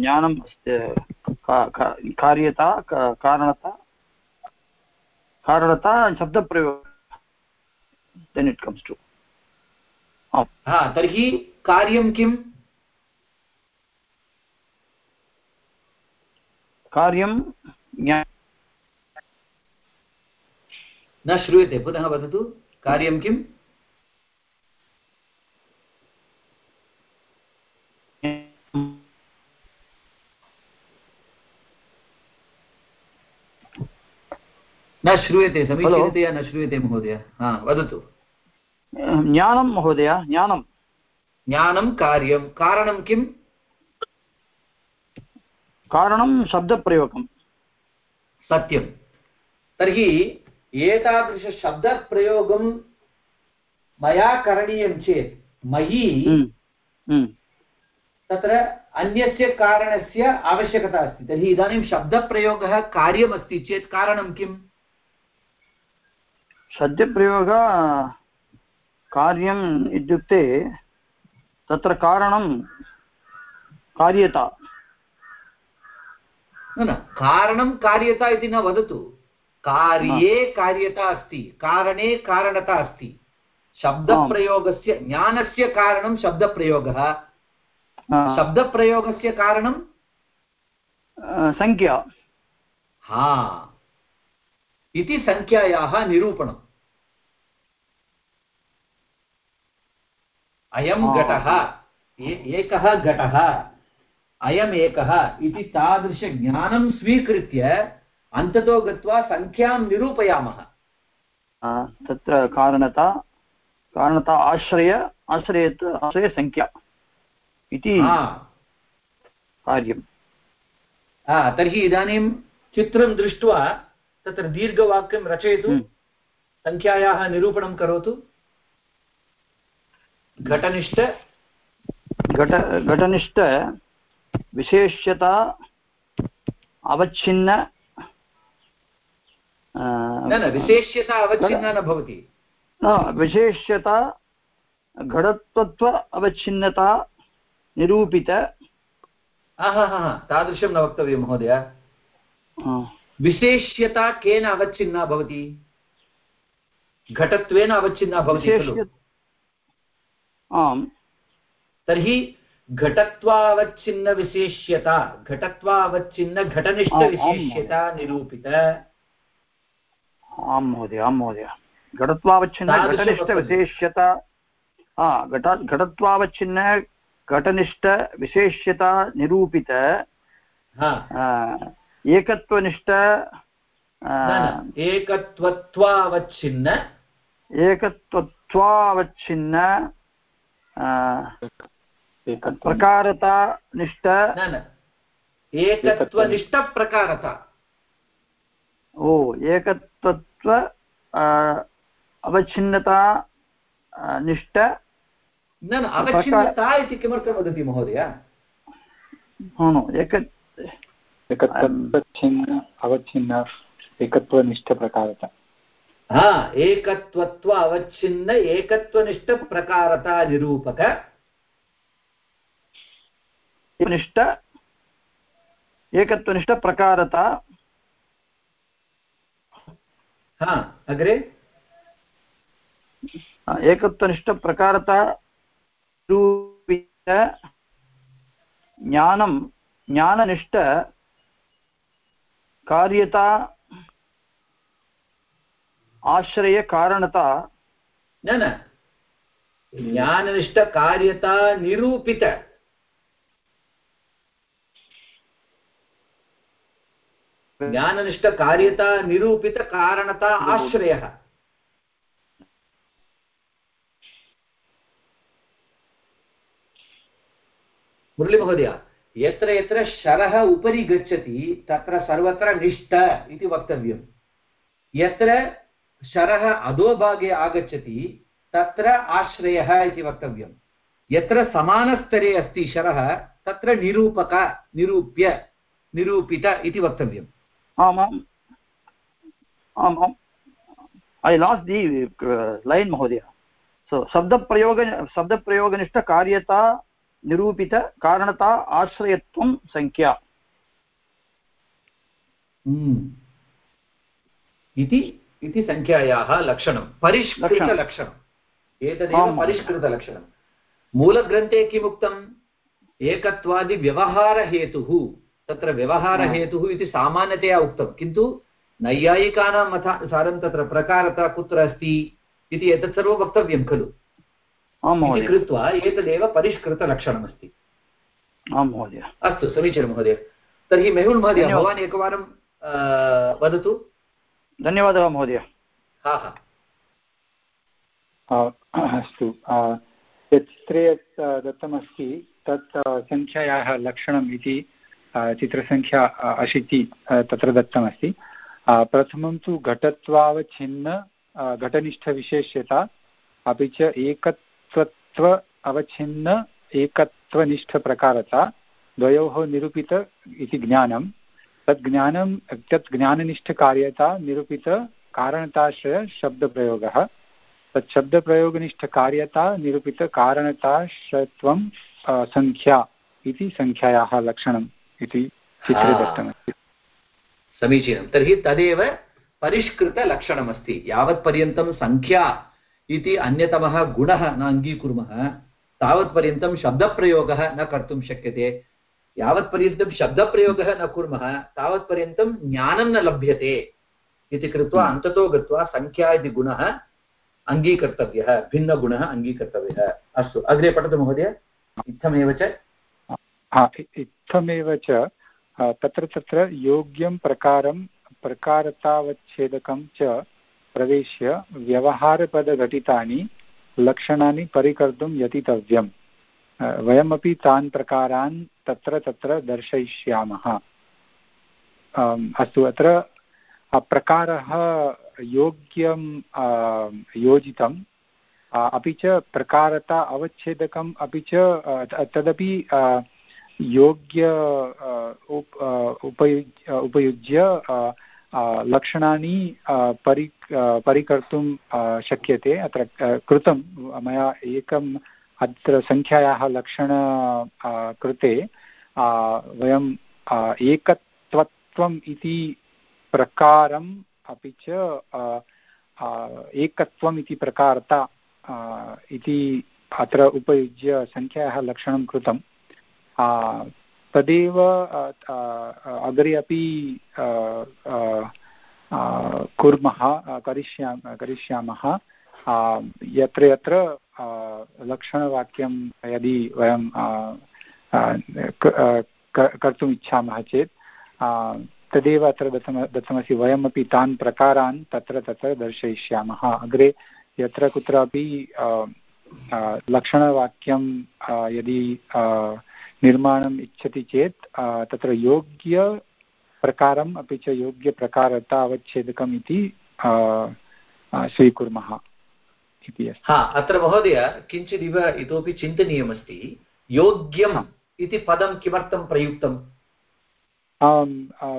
ज्ञानम् अस्ति कार्यता कारणता कारणता शब्दप्रयोग. देन् इट् कम्स् टु हा तर्हि कार्यं किम्? कार्यं न श्रूयते पुनः वदतु कार्यं किम्? न श्रूयते समीचीनतया न श्रूयते महोदय। हा वदतु। ज्ञानं महोदय ज्ञानं। ज्ञानं कार्यं। कारणं किम्? कारणं शब्दप्रयोगं सत्यं। तर्हि एतादृशशब्दप्रयोगं मया करणीयं चेत् मयि हम्म, हम्म। तत्र अन्यस्य कारणस्य आवश्यकता अस्ति। तर्हि इदानीं शब्दप्रयोगः कार्यमस्ति चेत् कारणं किम्? शब्दप्रयोग कार्यम् इत्युक्ते तत्र कारणं कार्यता। न न कारणं कार्यता इति न वदतु। कार्ये कार्यता अस्ति कारणे कारणता अस्ति। शब्दप्रयोगस्य ज्ञानस्य कारणं शब्दप्रयोगः। शब्दप्रयोगस्य कारणं? सङ्ख्या हा। इति सङ्ख्यायाः निरूपणम्। अयं. घटः एकः घटः अयम् एकः इति तादृशज्ञानं स्वीकृत्य अन्ततो गत्वा सङ्ख्यां निरूपयामः। तत्र कारणता कारणता आश्रय आश्रयत् आश्रयसङ्ख्या इति कार्यं तर्हि इदानीं चित्रं दृष्ट्वा तत्र दीर्घवाक्यं रचयतु हम्म। सङ्ख्यायाः निरूपणं करोतु। घटनिष्ठ। घट घटनिष्ठ विशेष्यता अवच्छिन्न न न विशेष्यता अवच्छिन्ना न भवति। विशेष्यता घटत्वत्व अवच्छिन्नता निरूपित। हा हा हा तादृशं न वक्तव्यं महोदय। विशेष्यता केन अवच्छिन्ना भवति? घटत्वेन अवच्छिन्ना भवति खलु? आम्। तर्हि घटत्वावच्छिन्नविशेष्यता घटत्वावच्छिन्नघटनिष्ठविशेष्यता निरूपित। आं महोदय आं महोदय। घटत्वावच्छिन्न तादृशं हा घट घटत्वावच्छिन्न घटनिष्ठविशेष्यता निरूपित हा। एकत्वनिष्ठ आ, न न एकत्वत्वावच्छिन्न। एकत्वत्वावच्छिन्न आ, प्रकारतानिष्ठ। न न एकत्वनिष्ठप्रकारता ओ एकत्वत्व अवच्छिन्नता निष्ठ। न न अवच्छिन्नता इति किमर्थं वदति महोदय? एक एकत्वच्छिन्न अवच्छिन्न एकत्वनिष्ठप्रकारता। हा एकत्वत्व अवच्छिन्न एकत्वनिष्ठप्रकारता निरूपक। निष्ठ एकत्वनिष्ठ प्रकारता हा अग्रे? एकत्वनिष्ठ प्रकारता ज्ञानं ज्ञाननिष्ठ कार्यता आश्रयकारणता न न ज्ञाननिष्ठकार्यता निरूपित ज्ञाननिष्ठकार्यता निरूपितकारणता आश्रयः मुरळीमहोदय यत्र यत्र शरः उपरि गच्छति, तत्र सर्वत्र निष्ठ इति वक्तव्यं यत्र शरः अधोभागे आगच्छति, तत्र आश्रयः इति वक्तव्यं यत्र समानस्तरे अस्ति शरः, तत्र निरूपक, निरूप्य, निरूपित इति वक्तव्यम्। आमाम्। आम् आम् ऐ लास् दि लैन् महोदय। सो शब्दप्रयोग शब्दप्रयोगनिष्ठकार्यता निरूपितकारणता आश्रयत्वं सङ्ख्या हम्म। इति इति सङ्ख्यायाः लक्षणं परिष्कृतलक्षणम् एतदेव परिष्कृतलक्षणं मूलग्रन्थे किमुक्तम् एकत्वादिव्यवहारहेतुः तत्र व्यवहारहेतुः इति सामान्यतया उक्तं किन्तु नैयायिकानां मतानुसारं तत्र प्रकारता कुत्र अस्ति इति एतत् सर्वं वक्तव्यं खलु इति कृत्वा एतदेव परिष्कृतलक्षणमस्ति। आं महोदय। अस्तु समीचीनं महोदय। तर्हि मेहुल् महोदय भवान् एकवारं वदतु। धन्यवादः महोदय। हा हा। अस्तु। यत् चित्रे यत् दत्तमस्ति तत् सङ्ख्यायाः लक्षणम् इति चित्रसङ्ख्या अशीति तत्र दत्तमस्ति। प्रथमं तु घटत्वावच्छिन्न घटनिष्ठविशेष्यता अपि च एकत्वत्व अवच्छिन्न एकत्वनिष्ठप्रकारता द्वयोः निरूपित इति ज्ञानं तद् ज्ञानं तत् ज्ञाननिष्ठकार्यता निरूपितकारणताश्रय शब्दप्रयोगः तत् शब्दप्रयोगनिष्ठकार्यता निरूपितकारणताश्रत्वं सङ्ख्या इति सङ्ख्यायाः लक्षणम् इति चित्रे दत्तमस्ति समीचीनं। तर्हि तदेव परिष्कृतलक्षणमस्ति यावत्पर्यन्तं सङ्ख्या इति अन्यतमः गुणः न अङ्गीकुर्मः। तावत्पर्यन्तं शब्दप्रयोगः न कर्तुं शक्यते। यावत्पर्यन्तं शब्दप्रयोगः न कुर्मः तावत्पर्यन्तं ज्ञानं न लभ्यते इति कृत्वा हम्म। अन्ततो गत्वा सङ्ख्या इति गुणः अङ्गीकर्तव्यः भिन्नगुणः अङ्गीकर्तव्यः। अस्तु अग्रे पठतु महोदय। इत्थमेव च। इत्थमेव च। तत्र तत्र योग्यं प्रकारं प्रकारतावच्छेदकं च प्रवेश्य व्यवहारपदघटितानि लक्षणानि परिकर्तुं यतितव्यं वयमपि तान् प्रकारान् तत्र तत्र दर्शयिष्यामः। अस्तु, अत्र प्रकारः योग्यं योजितं अपि च प्रकारता अवच्छेदकम्, अपि च तदपि योग्य उपयुज्य उपयुज्य लक्षणानि परि परिकर्तुं शक्यते। अत्र कृतं, मया एकम् अत्र सङ्ख्यायाः लक्षण कृते वयं एकत्वत्वम् इति प्रकारम् अपि च एकत्वम् इति प्रकारता इति अत्र उपयुज्य सङ्ख्यायाः लक्षणं कृतं। तदेव अग्रे अपि कुर्मः करिष्यामः करिष्यामः। यत्र यत्र लक्षणवाक्यं यदि वयं कर्तुम् इच्छामः चेत् तदेव अत्र दत्तम, दत्तमस्ति। वयमपि तान् प्रकारान् तत्र तत्र दर्शयिष्यामः। अग्रे यत्र कुत्रापि लक्षणवाक्यं यदि निर्माणम् इच्छति चेत् तत्र योग्यप्रकारम् अपि च योग्यप्रकारता अवच्छेदकम् इति स्वीकुर्मः इति अस्ति। हा अत्र महोदय किञ्चिदिव इतोपि चिन्तनीयमस्ति। योग्यम् इति पदं किमर्थं प्रयुक्तम्?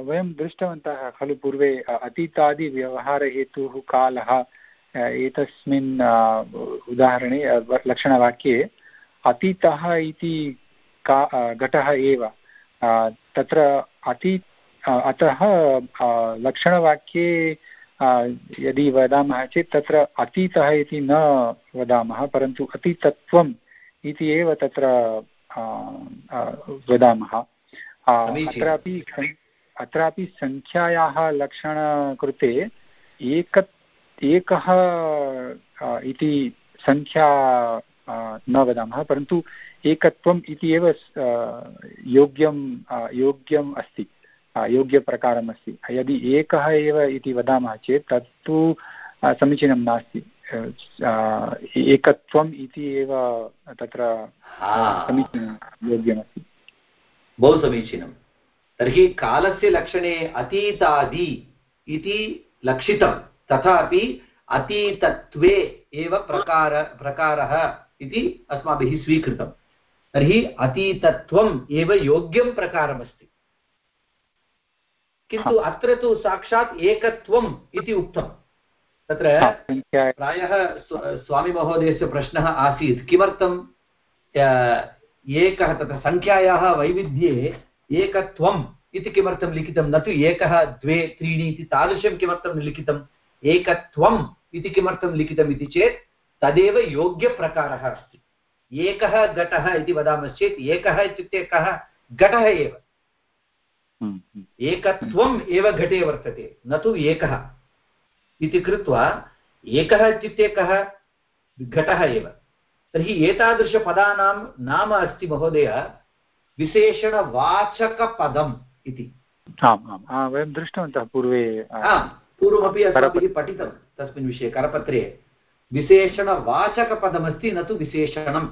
वयं दृष्टवन्तः खलु पूर्वे अतीतादिव्यवहारहेतुः कालः एतस्मिन् उदाहरणे लक्षणवाक्ये अतीतः इति का घटः एव। तत्र अति अतः लक्षणवाक्ये यदि वदामः चेत् तत्र अतीतः इति न वदामः परन्तु अतीतत्वम् इति एव तत्र वदामः। अत्रापि अत्रापि सङ्ख्यायाः लक्षणकृते एक एकः इति सङ्ख्या न वदामः परन्तु एकत्वम् इति एव योग्यं योग्यम् अस्ति योग्यप्रकारम् अस्ति यदि एकः एव इति वदामः चेत् तत्तु समीचीनं नास्ति। एकत्वम् इति एव तत्र समीचीनं योग्यमस्ति। बहु समीचीनं। तर्हि कालस्य लक्षणे अतीतादि इति लक्षितं तथापि अतीतत्वे एव प्रकार प्रकारः इति अस्माभिः स्वीकृतं तर्हि अतीतत्वम् एव योग्यं प्रकारमस्ति। किन्तु अत्र तु साक्षात् एकत्वम् इति उक्तं। तत्र प्रायः स्वामिमहोदयस्य प्रश्नः आसीत्। किमर्थं? एकः तत्र सङ्ख्यायाः वैविध्ये एकत्वम् इति किमर्थं लिखितं? न तु एकः द्वे त्रीणि इति तादृशं किमर्थं लिखितम् एकत्वम् इति किमर्थं लिखितम् इति चेत् तदेव योग्यप्रकारः अस्ति। एकः घटः इति वदामश्चेत् एकः इत्युक्ते कः? घटः एव। हम्म, हम्म। एकत्वम् एव घटे वर्तते न तु एकः। इति कृत्वा एकः इत्युक्ते कः? घटः एव। तर्हि एतादृशपदानां नाम अस्ति महोदय विशेषणवाचकपदम् इति। आम् आम्। वयं दृष्टवन्तः पूर्वे पूर्वमपि अस्माभिः पठितं तस्मिन् विषये करपत्रे। विशेषणवाचकपदमस्ति न तु विशेषणं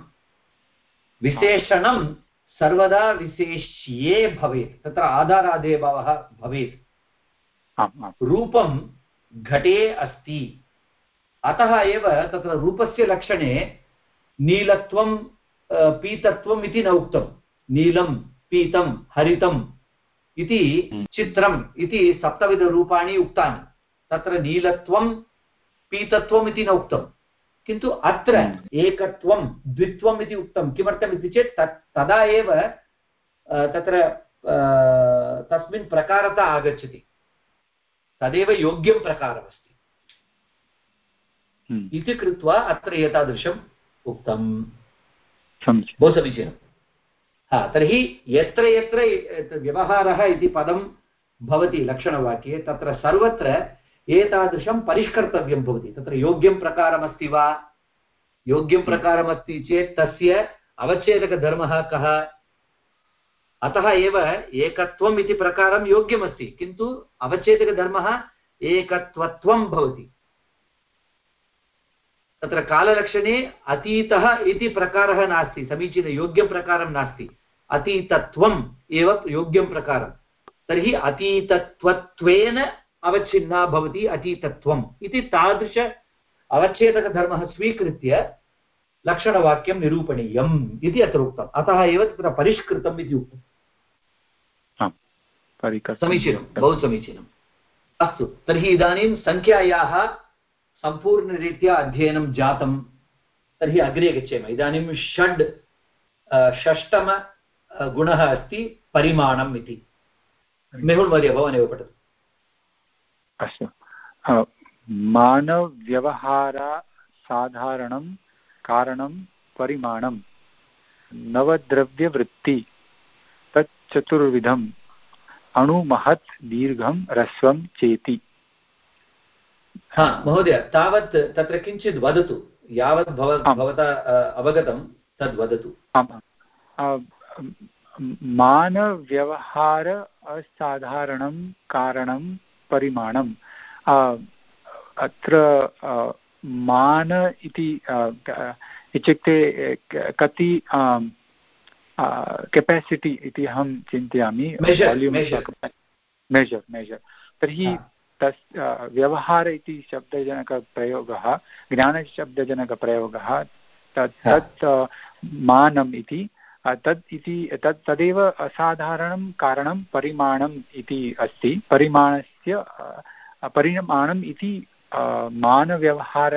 विशेषणं सर्वदा विशेष्ये भवेत्। तत्र आधारादेभावः भवेत्। रूपं घटे अस्ति। अतः एव तत्र रूपस्य लक्षणे नीलत्वं पीतत्वम् इति न उक्तं। नीलं पीतं हरितम् इति हम्म। चित्रम् इति सप्तविधरूपाणि उक्तानि। तत्र नीलत्वं पीतत्वम् इति न उक्तं किन्तु अत्र हम्म। एकत्वं द्वित्वम् इति उक्तं किमर्थम् इति चेत् तत् तदा एव तत्र तस्मिन् प्रकारता आगच्छति। तदेव योग्यं प्रकारमस्ति। हम्म। इति कृत्वा अत्र एतादृशम् उक्तम्। बहु समीचीनं हा तर्हि यत्र यत्र व्यवहारः इति पदं भवति लक्षणवाक्ये तत्र सर्वत्र एतादृशं परिष्कर्तव्यं भवति। तत्र योग्यं प्रकारमस्ति वा? योग्यं प्रकारमस्ति चेत् तस्य अवच्छेदकधर्मः कः? अतः एव एकत्वम् इति प्रकारं योग्यमस्ति, किन्तु अवच्छेदकधर्मः एकत्वत्वं भवति। तत्र काललक्षणे अतीतः इति प्रकारः नास्ति समीचीनयोग्यं प्रकारं नास्ति। अतीतत्वम् एव योग्यं प्रकारं। तर्हि अतीतत्वत्वेन अवच्छिन्ना भवति अतीतत्वम् इति तादृश अवच्छेदकधर्मः स्वीकृत्य लक्षणवाक्यं निरूपणीयम् इति अत्र उक्तम्। अतः एव तत्र परिष्कृतम् इति उक्तम्। समीचीनं बहु समीचीनम् अस्तु तर्हि इदानीं सङ्ख्यायाः सम्पूर्णरीत्या अध्ययनं जातं तर्हि अग्रे गच्छेम। इदानीं षड् षष्टम गुणः अस्ति परिमाणम् इति। मेहुल् महोदय भवानेव पठतु। अस्तु। मानव्यवहारसाधारणं कारणं परिमाणं। नवद्रव्यवृत्ति तच्चतुर्विधं अणुमहत् दीर्घं ह्रस्वं चेति। हा महोदय तावत् तत्र किञ्चित् वदतु। यावत् भव भवता अवगतं तद् वदतु। मानव्यवहार असाधारणं कारणं परिमाणम्। अत्र मान इति इत्युक्ते कति केपेसिटि इति अहं चिन्तयामि। मेजर् मेजर् तर्हि तस् व्यवहार इति शब्दजनकप्रयोगः ज्ञानशब्दजनकप्रयोगः तत् तत् मानम् इति तत् इति तत् तदेव असाधारणं कारणं परिमाणम् इति अस्ति। परिमाणस्य परिमाणम् इति मानव्यवहार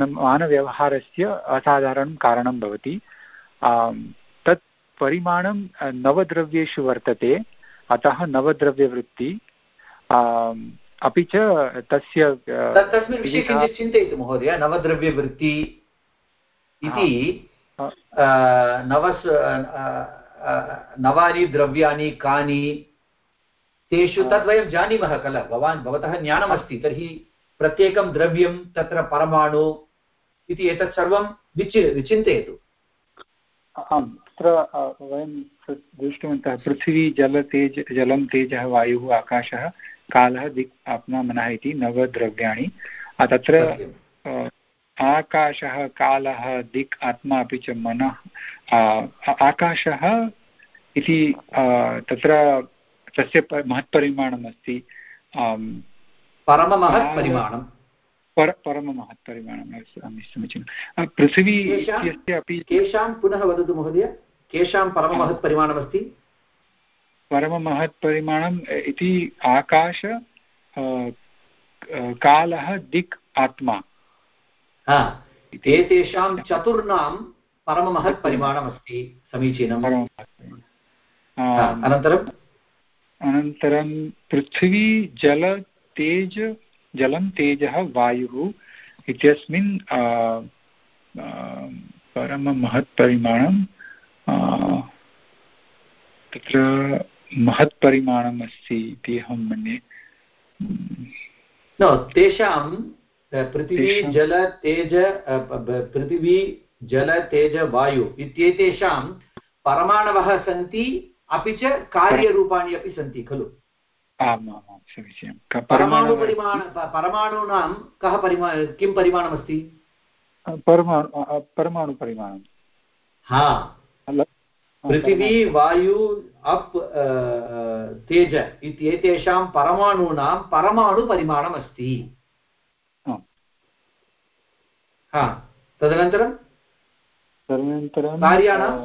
मानव्यवहारस्य असाधारणं कारणं भवति। परिमाणं नवद्रव्येषु वर्तते अतः नवद्रव्यवृत्ति। अपि च तस्य तस्मिन् विषये किञ्चित् चिन्तयतु महोदय नवद्रव्यवृत्ति इति नवस् नवानि द्रव्याणि कानि तेषु तद् वयं जानीमः खल। भवान् भवतः ज्ञानमस्ति तर्हि प्रत्येकं द्रव्यं तत्र परमाणु इति एतत् सर्वं विचि विचिन्तयतु। आम् तत्र वयं दृष्टवन्तः पृथिवी जलतेज जलं तेजः वायुः आकाशः कालः दिक् आत्मा मनः इति नवद्रव्याणि। तत्र आकाशः कालः दिक् आत्मा अपि च मनः आकाशः इति तत्र तस्य महत्परिमाणम् अस्ति परममहत्परिमाणं पर परममहत्परिमाणं समीचीनं। पृथिवी इत्यस्य अपि केषां पुनः वदतु महोदय केषां परममहत्परिमाणमस्ति? परममहत्परिमाणम् इति आकाश कालः दिक् आत्मा। एतेषां चतुर्णां परममहत्परिमाणमस्ति समीचीनम्। अनन्तरम्? अनन्तरं पृथिवी जल तेज जलं तेजः वायुः इत्यस्मिन् परममहत्परिमाणं तत्र महत्परिमाणम् अस्ति इति अहं मन्ये। तेषां पृथिवी जल तेज पृथिवी जल तेज वायु इत्येतेषां परमाणवः सन्ति अपि च कार्यरूपाणि अपि सन्ति खलु? परमाणुपरिमाण परमाणूनां कः परिमा किं परिमाणमस्ति? परमाणु परमाणुपरिमाणं हा। पृथिवी वायु अप् तेज इत्येतेषां परमाणूनां परमाणुपरिमाणम् अस्ति हा तदनन्तरं? तदनन्तरं कार्याणां?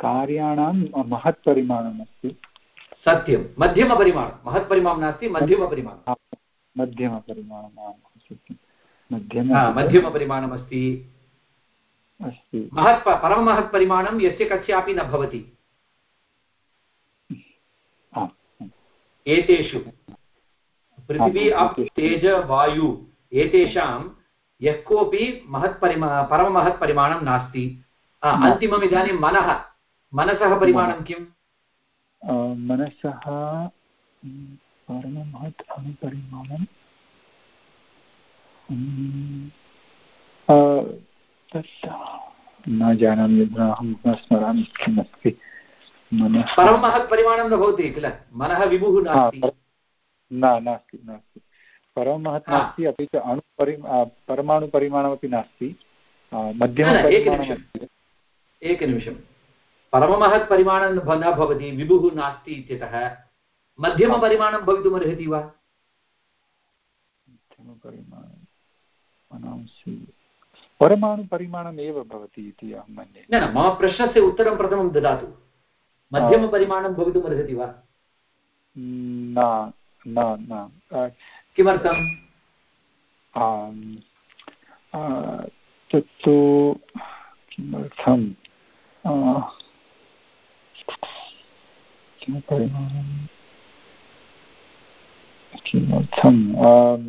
कार्याणां महत्परिमाणम् अस्ति सत्यं मध्यमपरिमाणं महत्परिमाणं नास्ति मध्यमपरिमाणं। मध्यमपरिमाणम् आम् सत्यं मध्यम मध्यमपरिमाणमस्ति। अस्ति। महत् परममहत्परिमाणं यस्य कस्यापि न भवति। एतेषु। पृथिवी अप् तेज वायु एतेषां यः कोऽपि महत्परिमा परममहत्परिमाणं नास्ति। अन्तिमम् इदानीं मनः। मनसः परिमाणं किम्? मनसः परममहत् अनुपरिमाणं न जानामि अहं न स्मरामि किम् अस्ति मनः। परममहत् परिमाणं न भवति किल? मनः विभुः नास्ति। न नास्ति नास्ति। परममहत् नास्ति अपि च अणुपरि परमाणुपरिमाणमपि नास्ति। मध्यमपरिमाणमस्ति एकनिमिषं परममहत् परिमाणं न भवति विभुः नास्ति इत्यतः। मध्यमपरिमाणं भवितुमर्हति वा? परमाणुपरिमाणम् एव भवति इति अहं मन्ये। न न मम प्रश्नस्य उत्तरं प्रथमं ददातु। मध्यमपरिमाणं भवितुमर्हति वा? न। न न। किमर्थम्? तत्तु किमर्थं किमर्थं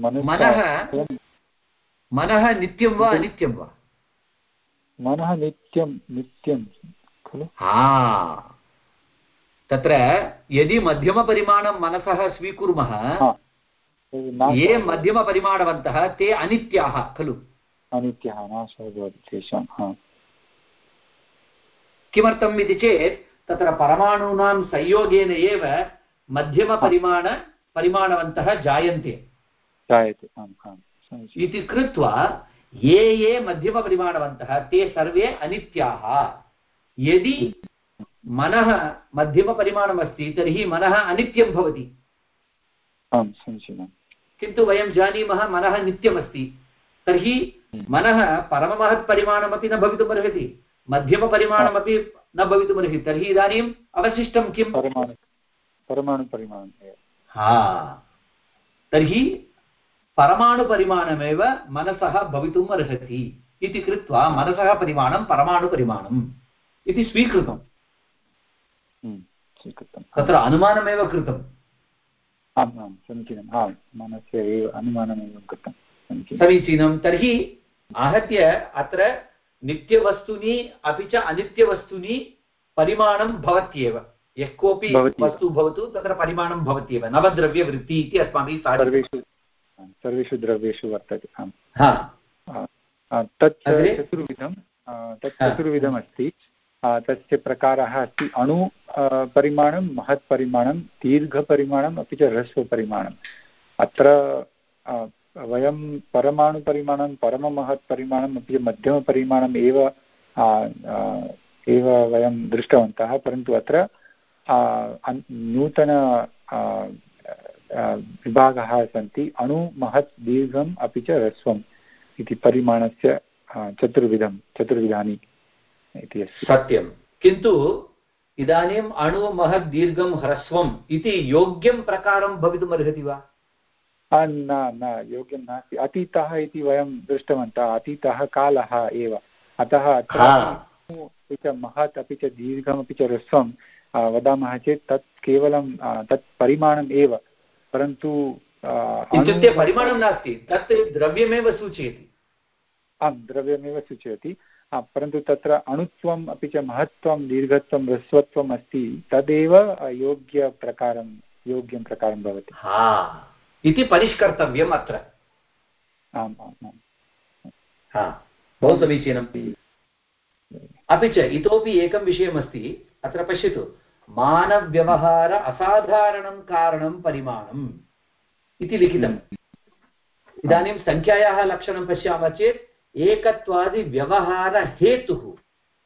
मनः? मनः नित्यं वा अनित्यं वा? मनः नित्यं नित्यं खलु? तत्र यदि मध्यमपरिमाणं मनसः स्वीकुर्मः ये मध्यमपरिमाणवन्तः ते अनित्याः खलु? अनित्यः नाशः भवति तेषां किमर्थम् इति चेत् तत्र परमाणूनां संयोगेन एव मध्यमपरिमाण परिमाणवन्तः जायन्ते। जायते इति कृत्वा ये ये मध्यमपरिमाणवन्तः ते सर्वे अनित्याः। यदि मनः मध्यमपरिमाणमस्ति तर्हि मनः अनित्यं भवति। आम् समीचीनं किन्तु वयं जानीमः मनः नित्यमस्ति। तर्हि मनः परममहत्परिमाणमपि न भवितुमर्हति मध्यमपरिमाणमपि न भवितुमर्हति। तर्हि इदानीम् अवशिष्टं किं परमाणु परमाणुपरिमाणम् हा। तर्हि परमाणुपरिमाणमेव मनसः भवितुम् अर्हति इति कृत्वा मनसः परिमाणं परमाणुपरिमाणम् इति स्वीकृतम्। तत्र अनुमानमेव कृतम्। आम् आं समीचीनम्। आम् मनस्य एव अनुमानमेव कृतं समीचीनं तर्हि आहत्य अत्र नित्यवस्तुनि अपि च अनित्यवस्तुनि परिमाणं भवत्येव। यः कोऽपि वस्तु भवतु तत्र परिमाणं भवत्येव। नवद्रव्यवृत्तिः इति अस्माभिः सर्वेषु सर्वेषु द्रव्येषु वर्तते आम्। तत् चतुर्विधं तत् चतुर्विधमस्ति। तस्य प्रकारः अस्ति। अणु परिमाणं महत्परिमाणं दीर्घपरिमाणम् अपि च ह्रस्वपरिमाणम् अत्र वयं परमाणुपरिमाणं परममहत्परिमाणम् अपि च मध्यमपरिमाणम् एव एव वयं दृष्टवन्तः। परन्तु अत्र नूतन विभागाः सन्ति। अणु, महत्, दीर्घम्, अपि च ह्रस्वम् इति परिमाणस्य चतुर्विधं, चतुर्विधानि। इति अस्ति सत्यं किन्तु इदानीम् अणु महत् दीर्घं ह्रस्वम् इति योग्यं प्रकारं भवितुमर्हति वा न न योग्यं नास्ति अतीतः इति वयं दृष्टवन्तः अतीतः कालः एव अतः अपि च महत् अपि च दीर्घमपि च ह्रस्वं वदामः चेत् तत् केवलं तत् परिमाणम् एव परन्तु इत्युक्ते परिमाणं नास्ति तत् द्रव्यमेव सूचयति आं द्रव्यमेव सूचयति परन्तु तत्र अणुत्वम् अपि च महत्त्वं दीर्घत्वं ह्रस्वत्वम् अस्ति तदेव योग्यप्रकारं योग्यं प्रकारं भवति। इति परिष्कर्तव्यम् अत्र। आम् आम् आम्। बहु समीचीनम् अपि च इतोपि एकं विषयमस्ति अत्र पश्यतु मानव्यवहार असाधारणं कारणं परिमाणम् इति लिखितम्। इदानीं सङ्ख्यायाः लक्षणं पश्यामः चेत् एकत्वादिव्यवहारहेतुः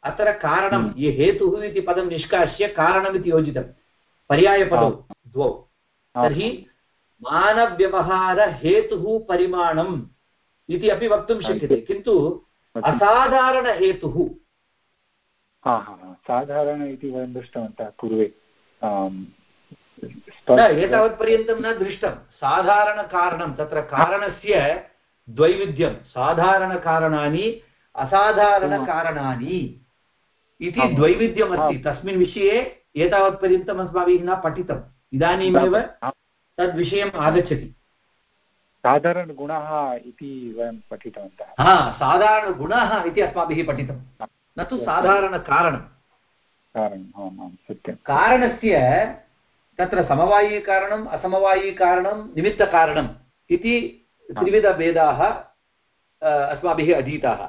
अत्र कारणं ये हेतुः इति पदं निष्कास्य कारणमिति योजितं। पर्यायपदौ द्वौ। तर्हि मानव्यवहारहेतुः परिमाणम् इति अपि वक्तुं शक्यते। किन्तु असाधारणहेतुः साधारण इति वयं दृष्टवन्तः पूर्वे। एतावत्पर्यन्तं न दृष्टं। साधारणकारणं तत्र कारणस्य द्वैविध्यं साधारणकारणानि असाधारणकारणानि इति द्वैविध्यमस्ति। तस्मिन् विषये एतावत्पर्यन्तम् अस्माभिः न पठितम्। इदानीमेव तद्विषयम् आगच्छति। साधारणगुणः इति वयं पठितवन्तः। हा साधारणगुणः इति अस्माभिः पठितं न तु साधारणकारणं सत्यं कारणस्य तत्र समवायीकारणम् असमवायीकारणं निमित्तकारणम् इति त्रिविधभेदाः अस्माभिः अधीताः।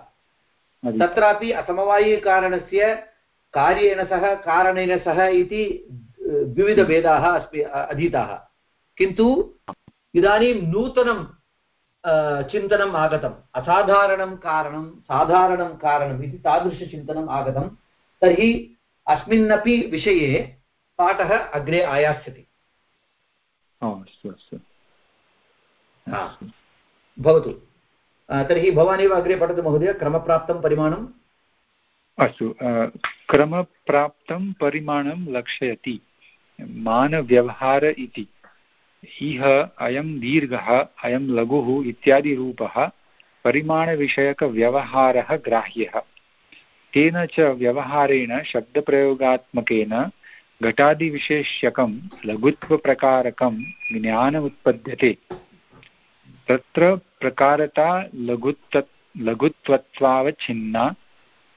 तत्रापि असमवायीकारणस्य कार्येण सह कारणेन सह इति द्विविधभेदाः अस्मि अधीताः। किन्तु इदानीं नूतनं चिन्तनम् आगतम्। असाधारणं कारणं साधारणं कारणम् इति तादृशचिन्तनम् आगतं तर्हि अस्मिन्नपि विषये पाठः अग्रे आयास्यति। अस्तु अस्तु भवतु। तर्हि भवानेव अग्रे पठतु महोदय, क्रमप्राप्तं परिमाणम् अस्तु क्रमप्राप्तं परिमाणं लक्षयति। मानव्यवहार इति। इह, अयं दीर्घः, अयं लघुः इत्यादिरूपः परिमाणविषयकव्यवहारः ग्राह्यः। तेन च व्यवहारेण शब्दप्रयोगात्मकेन घटादिविशेष्यकं लघुत्वप्रकारकं ज्ञानमुत्पद्यते। तत्र प्रकारता लघुत्व लघुत्वत्वावच्छिन्ना,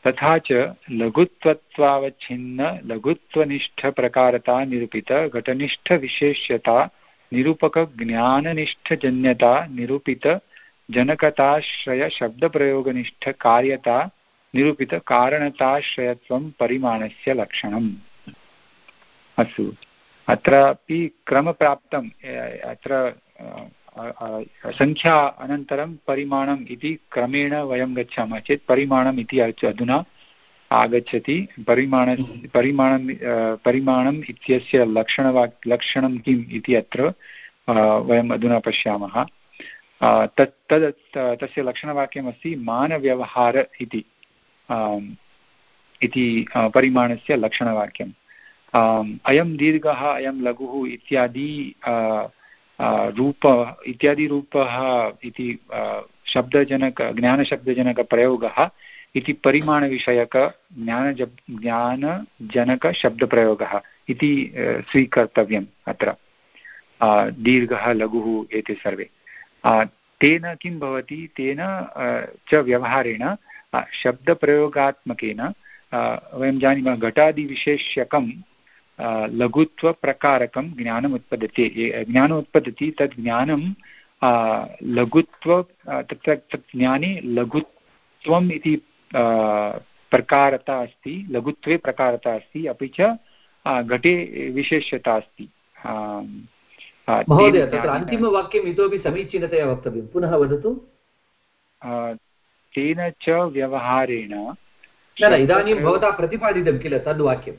तथा च लघुत्वत्वावच्छिन्न, लघुत्वनिष्ठप्रकारता निरूपित, घटनिष्ठविशेष्यता, निरूपकज्ञाननिष्ठजन्यता निरूपितजनकताश्रयशब्दप्रयोगनिष्ठकार्यता निरूपितकारणताश्रयत्वं परिमाणस्य लक्षणम्। अस्तु। अत्रापि क्रमप्राप्तम् अत्र सङ्ख्या अनन्तरं परिमाणम् इति क्रमेण वयं गच्छामः चेत् परिमाणम् इति अधुना आगच्छति। परिमाण परिमाणं परिमाणम् इत्यस्य लक्षणवाक् लक्षणं किम् इति अत्र वयम् अधुना पश्यामः। तत् तद् तस्य लक्षणवाक्यमस्ति मानव्यवहार इति। इति परिमाणस्य लक्षणवाक्यम्। अयं दीर्घः अयं लघुः इत्यादि रूप इत्यादिरूपः इति शब्दजनक ज्ञानशब्दजनकप्रयोगः इति परिमाणविषयक ज्ञानज ज्ञानजनकशब्दप्रयोगः इति स्वीकर्तव्यम् अत्र दीर्घः लघुः एते सर्वे तेन किं भवति तेन च व्यवहारेण शब्दप्रयोगात्मकेन वयं जानीमः घटादिविशेष्यकं लघुत्वप्रकारकं ज्ञानम् उत्पद्यते ज्ञानम् उत्पद्यति तद् ज्ञानं लघुत्व तत्र तत् ज्ञाने लघु लघुत्वम् इति प्रकारता अस्ति लघुत्वे प्रकारता अस्ति अपि च घटे विशेष्यता अस्ति महोदय तत्र अन्तिमवाक्यम् इतोपि समीचीनतया वक्तव्यं पुनः वदतु तेन च व्यवहारेण न न इदानीं भवता प्रतिपादितं किल तद्वाक्यं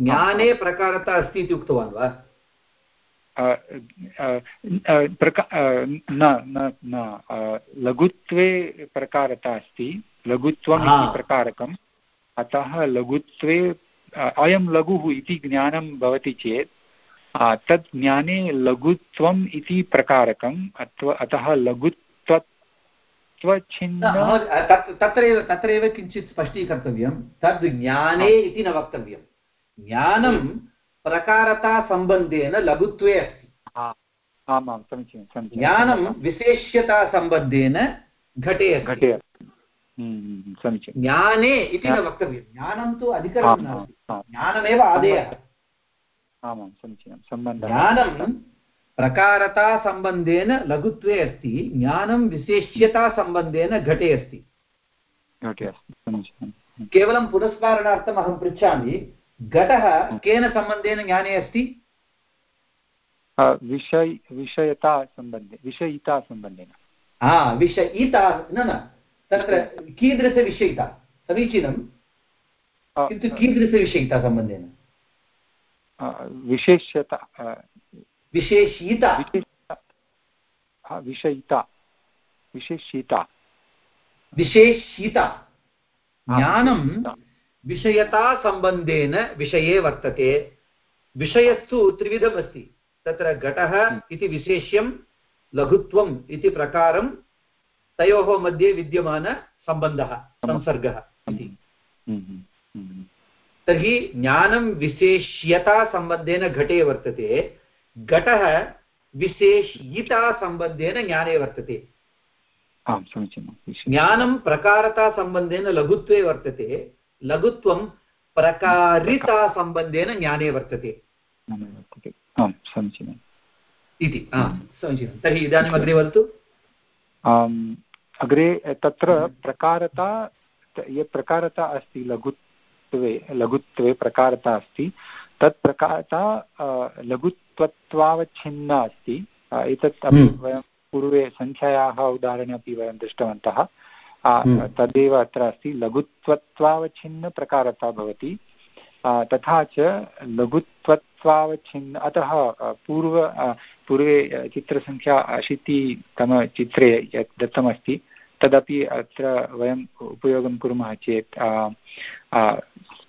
ज्ञाने प्रकारता अस्ति इति उक्तवान् वा? न न न लघुत्वे प्रकारता अस्ति लघुत्वम् इति प्रकारकम्। अतः लघुत्वे अयं लघुः इति ज्ञानं भवति चेत् तत् ज्ञाने लघुत्वम् इति प्रकारकम् अथवा अतः लघुत्व तत्रैव तत्रैव किञ्चित् स्पष्टीकर्तव्यं। तद् ज्ञाने इति न वक्तव्यं ज्ञानं प्रकारतासम्बन्धेन लघुत्वे अस्ति। आमां समीचीनं ज्ञानं विशेष्यतासम्बन्धेन घटे घटे हम्म, हम्म, हम्म, समीचीनं। ज्ञाने इति न वक्तव्यं। ज्ञानं तु अधिकरणं नास्ति। ज्ञानमेव आदेयः। आमां समीचीनं सम्बन्धः। ज्ञानं प्रकारतासम्बन्धेन लघुत्वे अस्ति। ज्ञानं विशेष्यतासम्बन्धेन घटे अस्ति। घटे अस्ति केवलं पुनस्मारणार्थम् अहं पृच्छामि। घटः केन सम्बन्धेन ज्ञाने अस्ति? विषय विषयता सम्बन्धे विषयिता सम्बन्धेन। हा विषयिता न न तत्र कीदृशविषयिता समीचीनं? किन्तु कीदृशविषयिता सम्बन्धेन? विशेष्यता विशेषिता। विषयिता विशेषिता विशेषिता ज्ञानं विषयतासम्बन्धेन विषये वर्तते। विषयस्तु त्रिविधमस्ति तत्र घटः। इति विशेष्यं लघुत्वम् इति प्रकारं तयोः मध्ये विद्यमानसम्बन्धः संसर्गः इति। तर्हि ज्ञानं विशेष्यतासम्बन्धेन घटे वर्तते घटः विशेष्यितासम्बन्धेन ज्ञाने वर्तते। आं समीचीनं। ज्ञानं प्रकारतासम्बन्धेन लघुत्वे वर्तते लघुत्वं प्रकारितासम्बन्धेन ज्ञाने वर्तते। समीचीनम्। इति। समीचीनं तर्हि इदानीम् अग्रे वदतु। अग्रे तत्र प्रकारता यत् प्रकारता अस्ति लघुत्वे लघुत्वे प्रकारता अस्ति तत् प्रकारता लघुत्वत्वावच्छिन्ना अस्ति। एतत् अपि हम्म। वयं पूर्वे सङ्ख्यायाः उदाहरणे अपि वयं दृष्टवन्तः। तदेव अत्र अस्ति। लघुत्वत्वावच्छिन्नप्रकारता भवति। तथा च लघुत्वत्वावच्छिन्न अतः पूर्व पूर्वे चित्रसङ्ख्या अशीतितमचित्रे यत् दत्तमस्ति। तदपि अत्र वयम् उपयोगं कुर्मः चेत्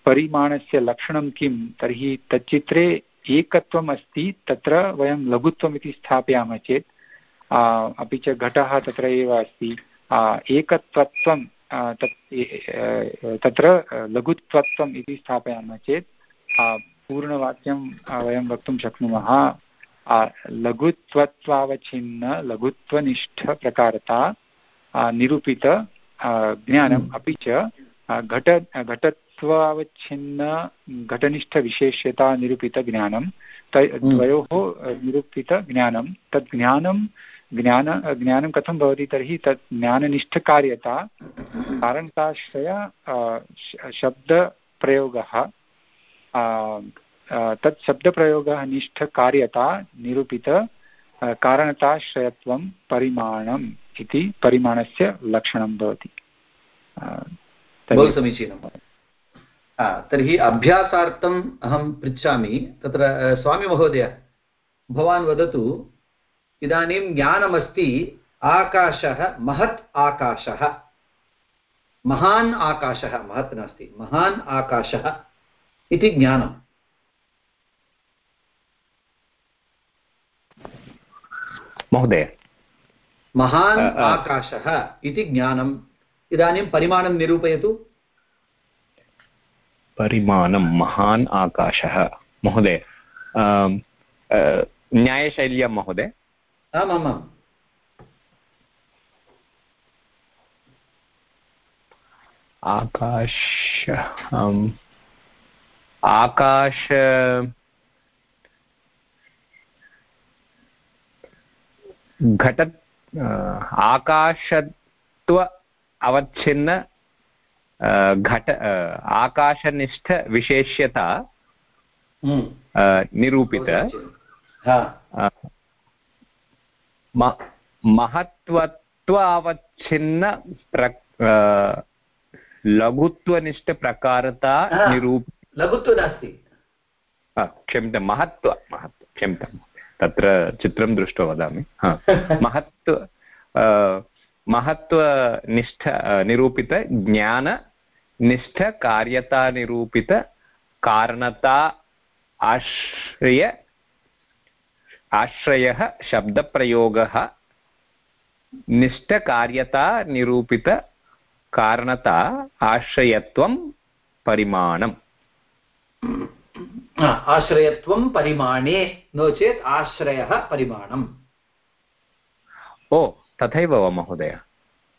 परिमाणस्य लक्षणं किं तर्हि तच्चित्रे एकत्वम् अस्ति तत्र वयं लघुत्वम् इति स्थापयामः चेत् अपि च घटः तत्र एव अस्ति। एकत्वत्वं तत् तत्र लघुत्वत्वम् इति स्थापयामः चेत् पूर्णवाक्यं वयं वक्तुं शक्नुमः। लघुत्वत्वावच्छिन्न लघुत्वनिष्ठप्रकारता निरूपित ज्ञानम् अपि च घट घटत्वावच्छिन्न घटनिष्ठविशेष्यता निरूपितज्ञानं द्वयोः निरूपितज्ञानं तद् ज्ञानं ज्ञान, ज्ञानं कथं भवति तर्हि तत् ज्ञाननिष्ठकार्यता, कारणताश्रय शब्दप्रयोगः तत् शब्दप्रयोगः निष्ठकार्यता निरूपित कारणताश्रयत्वं परिमाणम् इति परिमाणस्य लक्षणं भवति। बहु समीचीनं तर्हि अभ्यासार्थम् अहं पृच्छामि। तत्र स्वामिमहोदय, भवान् वदतु इदानीं ज्ञानमस्ति आकाशः महत् आकाशः। महान् आकाशः महत् नास्ति महान् आकाशः इति ज्ञानम्। महोदय। महान् आकाशः इति ज्ञानम्। इदानीं परिमाणं निरूपयतु। परिमाणं महान् आकाशः। महोदय न्यायशैल्यां महोदय। आमामाम् आकाश आकाश घट आकाशत्व अवच्छिन्न घट आकाशनिष्ठविशेष्यता निरूपित महत्वत्व अवच्छिन्न प्र लघुत्वनिष्ठप्रकारता निरूप लघुत्व नास्ति क्षम्यतां महत्व महत्व क्षम्यतां तत्र चित्रं दृष्ट्वा वदामि महत्व महत्वनिष्ठ निरूपित ज्ञाननिष्ठकार्यतानिरूपित कारणता आश्रय आश्रयः शब्दप्रयोगः निष्ठकार्यता निरूपितकारणता आश्रयत्वं परिमाणम्। आश्रयत्वं परिमाणे नो चेत् आश्रयः परिमाणम्। ओ तथैव वा महोदय।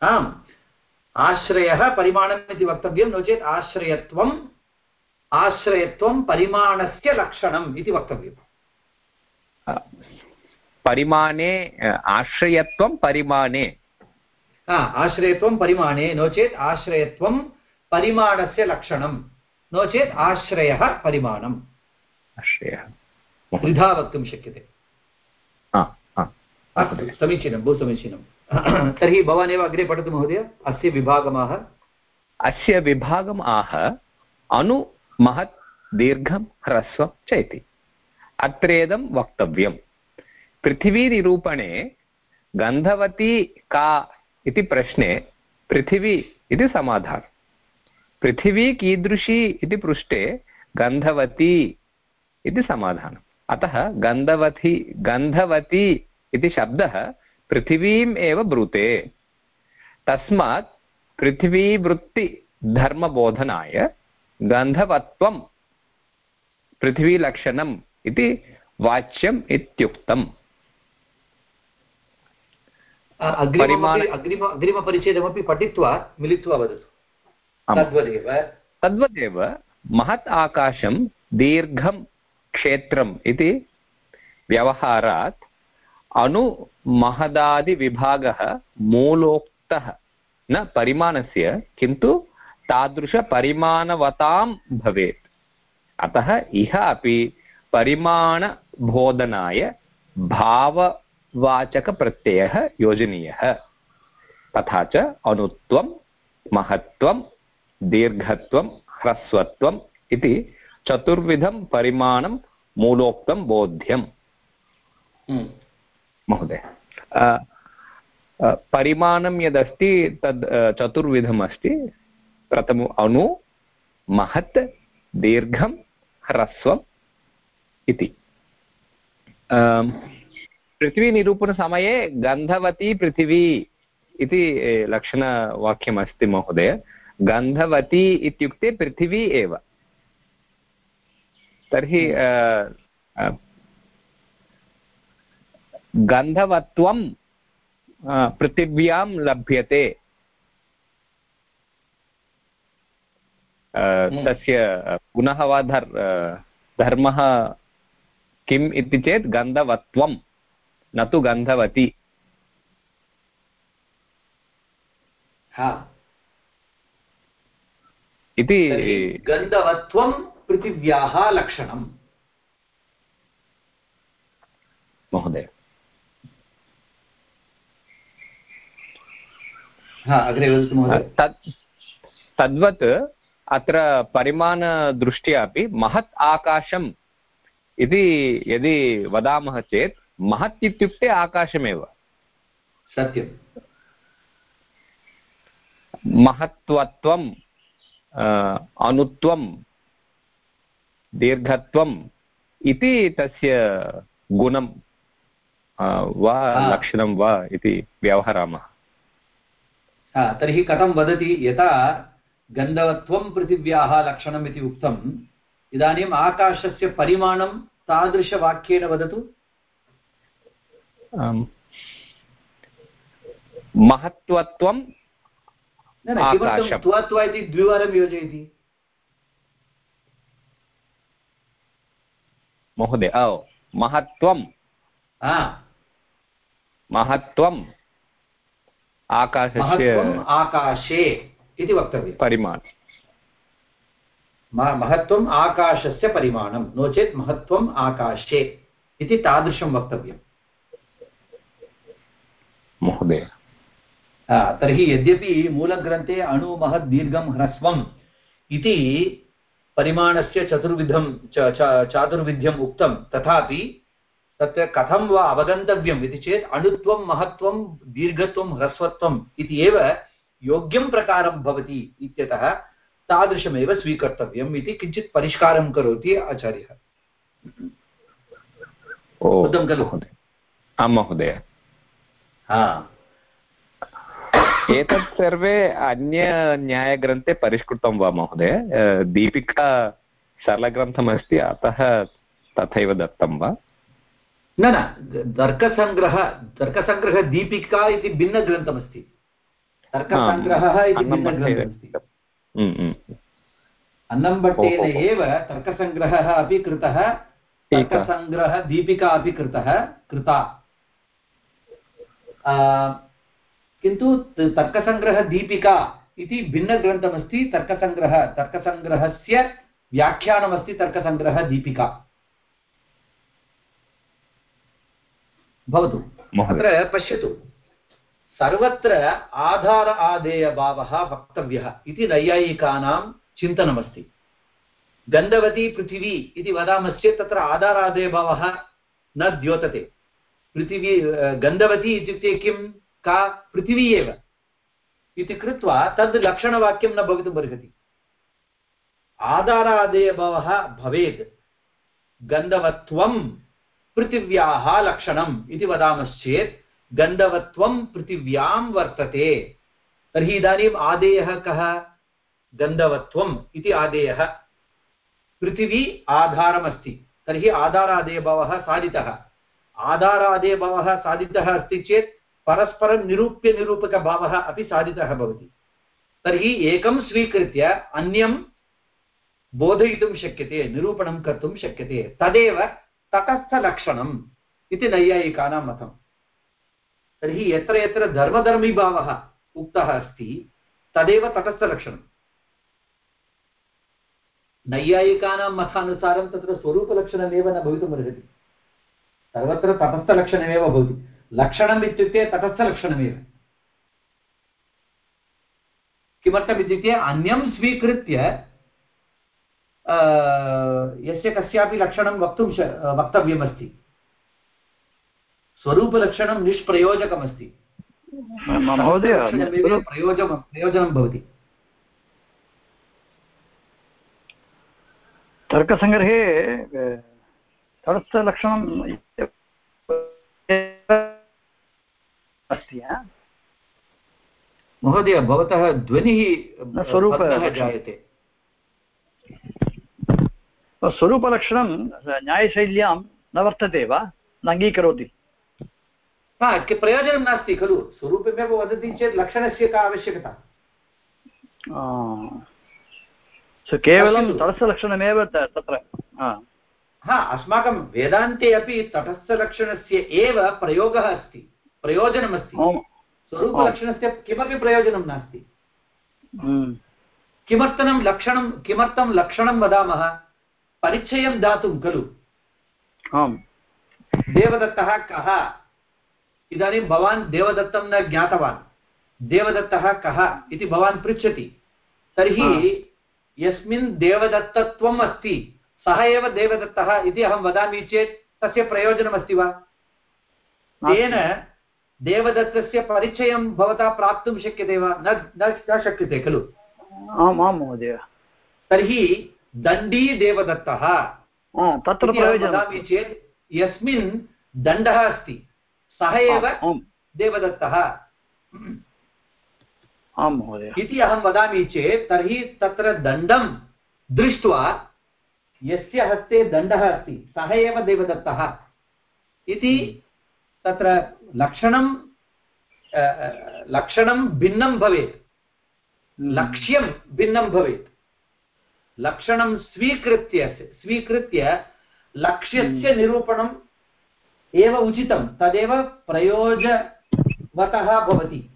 आम् आश्रयः परिमाणम् इति वक्तव्यं नो चेत् आश्रयत्वम् आश्रयत्वं परिमाणस्य लक्षणम् इति वक्तव्यम्। परिमाणे आश्रयत्वं परिमाणे। आश्रयत्वं परिमाणे नो चेत् आश्रयत्वं परिमाणस्य लक्षणं नो चेत् आश्रयः परिमाणम् आश्रयः। द्विधा वक्तुं शक्यते। समीचीनं बहु समीचीनं। तर्हि भवान् एव अग्रे पठतु महोदय अस्य विभागमाह। अस्य विभागम् आह अनु महत् दीर्घं ह्रस्वं च इति अत्रेदं वक्तव्यं पृथिवीनिरूपणे गन्धवती का इति प्रश्ने पृथिवी इति समाधानं। पृथिवी कीदृशी इति पृष्टे गन्धवती इति समाधानम् अतः गन्धवती गन्धवती इति शब्दः पृथिवीम् एव ब्रूते। तस्मात् पृथिवीवृत्तिधर्मबोधनाय गन्धवत्वं पृथिवीलक्षणम् इति वाच्यम् इत्युक्तम्। अग्रिमपरिच्छेदमपि पठित्वा मिलित्वा वदतु। तद्वदेव। तद्वदेव महत् आकाशं दीर्घं क्षेत्रम् इति व्यवहारात् अणुमहदादिविभागः मूलोक्तः। न परिमाणस्य किन्तु तादृशपरिमाणवतां भवेत्। अतः इह अपि परिमाणबोधनाय भाववाचकप्रत्ययः योजनीयः। तथा च अणुत्वं महत्त्वं दीर्घत्वं ह्रस्वत्वम् इति चतुर्विधं परिमाणं मूलोक्तं बोध्यम्। हम्म। महोदय परिमाणं यदस्ति तद् चतुर्विधम् अस्ति प्रथमम् अणु महत् दीर्घं ह्रस्वम् इति। पृथ्वीनिरूपणसमये गन्धवती पृथिवी इति लक्षणवाक्यमस्ति महोदय। गन्धवती इत्युक्ते पृथिवी एव। तर्हि गन्धवत्वं पृथिव्यां लभ्यते। तस्य पुनः वा धर् धर्मः किम् इति चेत् गन्धवत्वं न तु गन्धवती। इति गन्धवत्वं पृथिव्याः लक्षणम्। महोदय। अग्रे तत् तद्वत् अत्र परिमाणदृष्ट्या अपि महत् आकाशम् इति यदि वदामः चेत् महत् इत्युक्ते आकाशमेव सत्यं महत्त्वत्वं अनुत्वं दीर्घत्वम् इति तस्य गुणं वा लक्षणं वा इति व्यवहरामः तर्हि कथं वदति यथा गन्धवत्वं पृथिव्याः लक्षणम् इति उक्तम् इदानीम् आकाशस्य परिमाणं तादृशवाक्येन वदतु। महत्त्वत्वं त्वत्व इति द्विवारं योजयति? महोदय महत्त्वं महत्त्वं आकाशस्य आकाशे इति वक्तव्यं परिमाणं म- महत्त्वम् आकाशस्य परिमाणं नो चेत् महत्त्वम् आकाशे इति तादृशं वक्तव्यम्। महोदय। तर्हि यद्यपि मूलग्रन्थे अणु महत् दीर्घं ह्रस्वम् इति परिमाणस्य चतुर्विधं चातुर्विध्यम् उक्तं तथापि तत्र कथं वा अवगन्तव्यम् इति चेत् अणुत्वं महत्त्वं दीर्घत्वं ह्रस्वत्वम् इति एव योग्यं प्रकारं भवति इत्यतः तादृशमेव स्वीकर्तव्यम् इति किञ्चित् परिष्कारं करोति आचार्यः। ओ खलु? आं महोदय। हा। एतत् सर्वे अन्यन्यायग्रन्थे परिष्कृतं वा महोदय? दीपिका सरलग्रन्थमस्ति अतः तथैव दत्तं वा? न न तर्कसङ्ग्रह तर्कसङ्ग्रहदीपिका इति भिन्नग्रन्थमस्ति। तर्कसङ्ग्रहः इति भिन्नग्रन्थमस्ति। ओहो। एव तर्कसङ्ग्रहः अपि कृतः। तर्कसङ्ग्रहदीपिका अपि कृतः कृता किन्तु तर्कसङ्ग्रहदीपिका इति भिन्नग्रन्थमस्ति तर्कसङ्ग्रह तर्कसङ्ग्रहस्य व्याख्यानमस्ति तर्कसङ्ग्रहदीपिका भवतु अत्र पश्यतु सर्वत्र आधार आदेयभावः वक्तव्यः इति नैयायिकानां चिन्तनमस्ति। गन्धवती पृथिवी इति वदामश्चेत् तत्र आधारादेयभावः न द्योतते। पृथिवी गन्धवती इत्युक्ते किं? का? पृथिवी एव। इति कृत्वा तद् लक्षणवाक्यं न भवितुम् अर्हति। आधारादेयभावः भवेत् गन्धवत्वं पृथिव्याः लक्षणम् इति वदामश्चेत् गन्धवत्वं पृथिव्यां वर्तते। तर्हि इदानीम् आदेयः कः? गन्धवत्वम् इति आदेयः। पृथिवी आधारमस्ति। तर्हि आधारादेयभावः साधितः। आधारादेयभावः साधितः अस्ति चेत् परस्परं निरूप्यनिरूपकभावः अपि साधितः भवति। तर्हि एकं स्वीकृत्य अन्यं बोधयितुं शक्यते, निरूपणं कर्तुं शक्यते। तदेव तटस्थलक्षणम् इति नैयायिकानां मतम् तर्हि यत्र यत्र धर्मधर्मीभावः उक्तः अस्ति, तदेव तटस्थलक्षणम् नैयायिकानां मतानुसारं तत्र स्वरूपलक्षणमेव न भवितुमर्हति। सर्वत्र तटस्थलक्षणमेव भवति। लक्षणम् इत्युक्ते तटस्थलक्षणमेव किमर्थम् इत्युक्ते अन्यं स्वीकृत्य यस्य कस्यापि लक्षणं वक्तुं श, वक्तव्यमस्ति। स्वरूपलक्षणं निष्प्रयोजकमस्ति। प्रयोजनं प्रयोजनं भवति। तर्कसङ्ग्रहे तटस्थलक्षणं अस्ति महोदय भवतः ध्वनिः स्वरूप- जायते। स्वरूपलक्षणं न्यायशैल्यां न वर्तते वा? न अङ्गीकरोति। हा कि- प्रयोजनं नास्ति खलु स्वरूपमेव वदति चेत् लक्षणस्य का आवश्यकता आ, सो केवलं पश्यतु। तटस्थलक्षणमेव त- तत्र आ, हा अस्माकं वेदान्ते अपि तटस्थलक्षणस्य एव प्रयोगः अस्ति प्रयोजनमस्ति ओम् स्वरूपलक्षणस्य किमपि प्रयोजनं नास्ति हम्म, किमर्थं लक्षणं किमर्थं लक्षणं वदामः परिचयं दातुं खलु आम् देवदत्तः कः इदानीं भवान् देवदत्तं न ज्ञातवान्। देवदत्तः कः इति भवान् पृच्छति। तर्हि यस्मिन् देवदत्तत्वम् अस्ति सः एव देवदत्तः इति अहं वदामि चेत् तस्य प्रयोजनमस्ति वा? तेन देवदत्तस्य परिचयं भवता प्राप्तुं शक्यते वा? न न शक्यते खलु। आम् आं महोदय। तर्हि दण्डी देवदत्तः तत्र वदामि चेत् यस्मिन् दण्डः अस्ति। सः एव देवदत्तः। आं महोदय। इति अहं वदामि चेत् तर्हि तत्र दण्डं दृष्ट्वा यस्य हस्ते दण्डः अस्ति सः एव देवदत्तः। इति तत्र लक्षणं लक्षणं भिन्नं भवेत्। लक्ष्यं भिन्नं भवेत्। लक्षणं स्वीकृत्य स्वीकृत्य लक्ष्यस्य निरूपणम् एव उचितं, तदेव प्रयोजवतः भवति।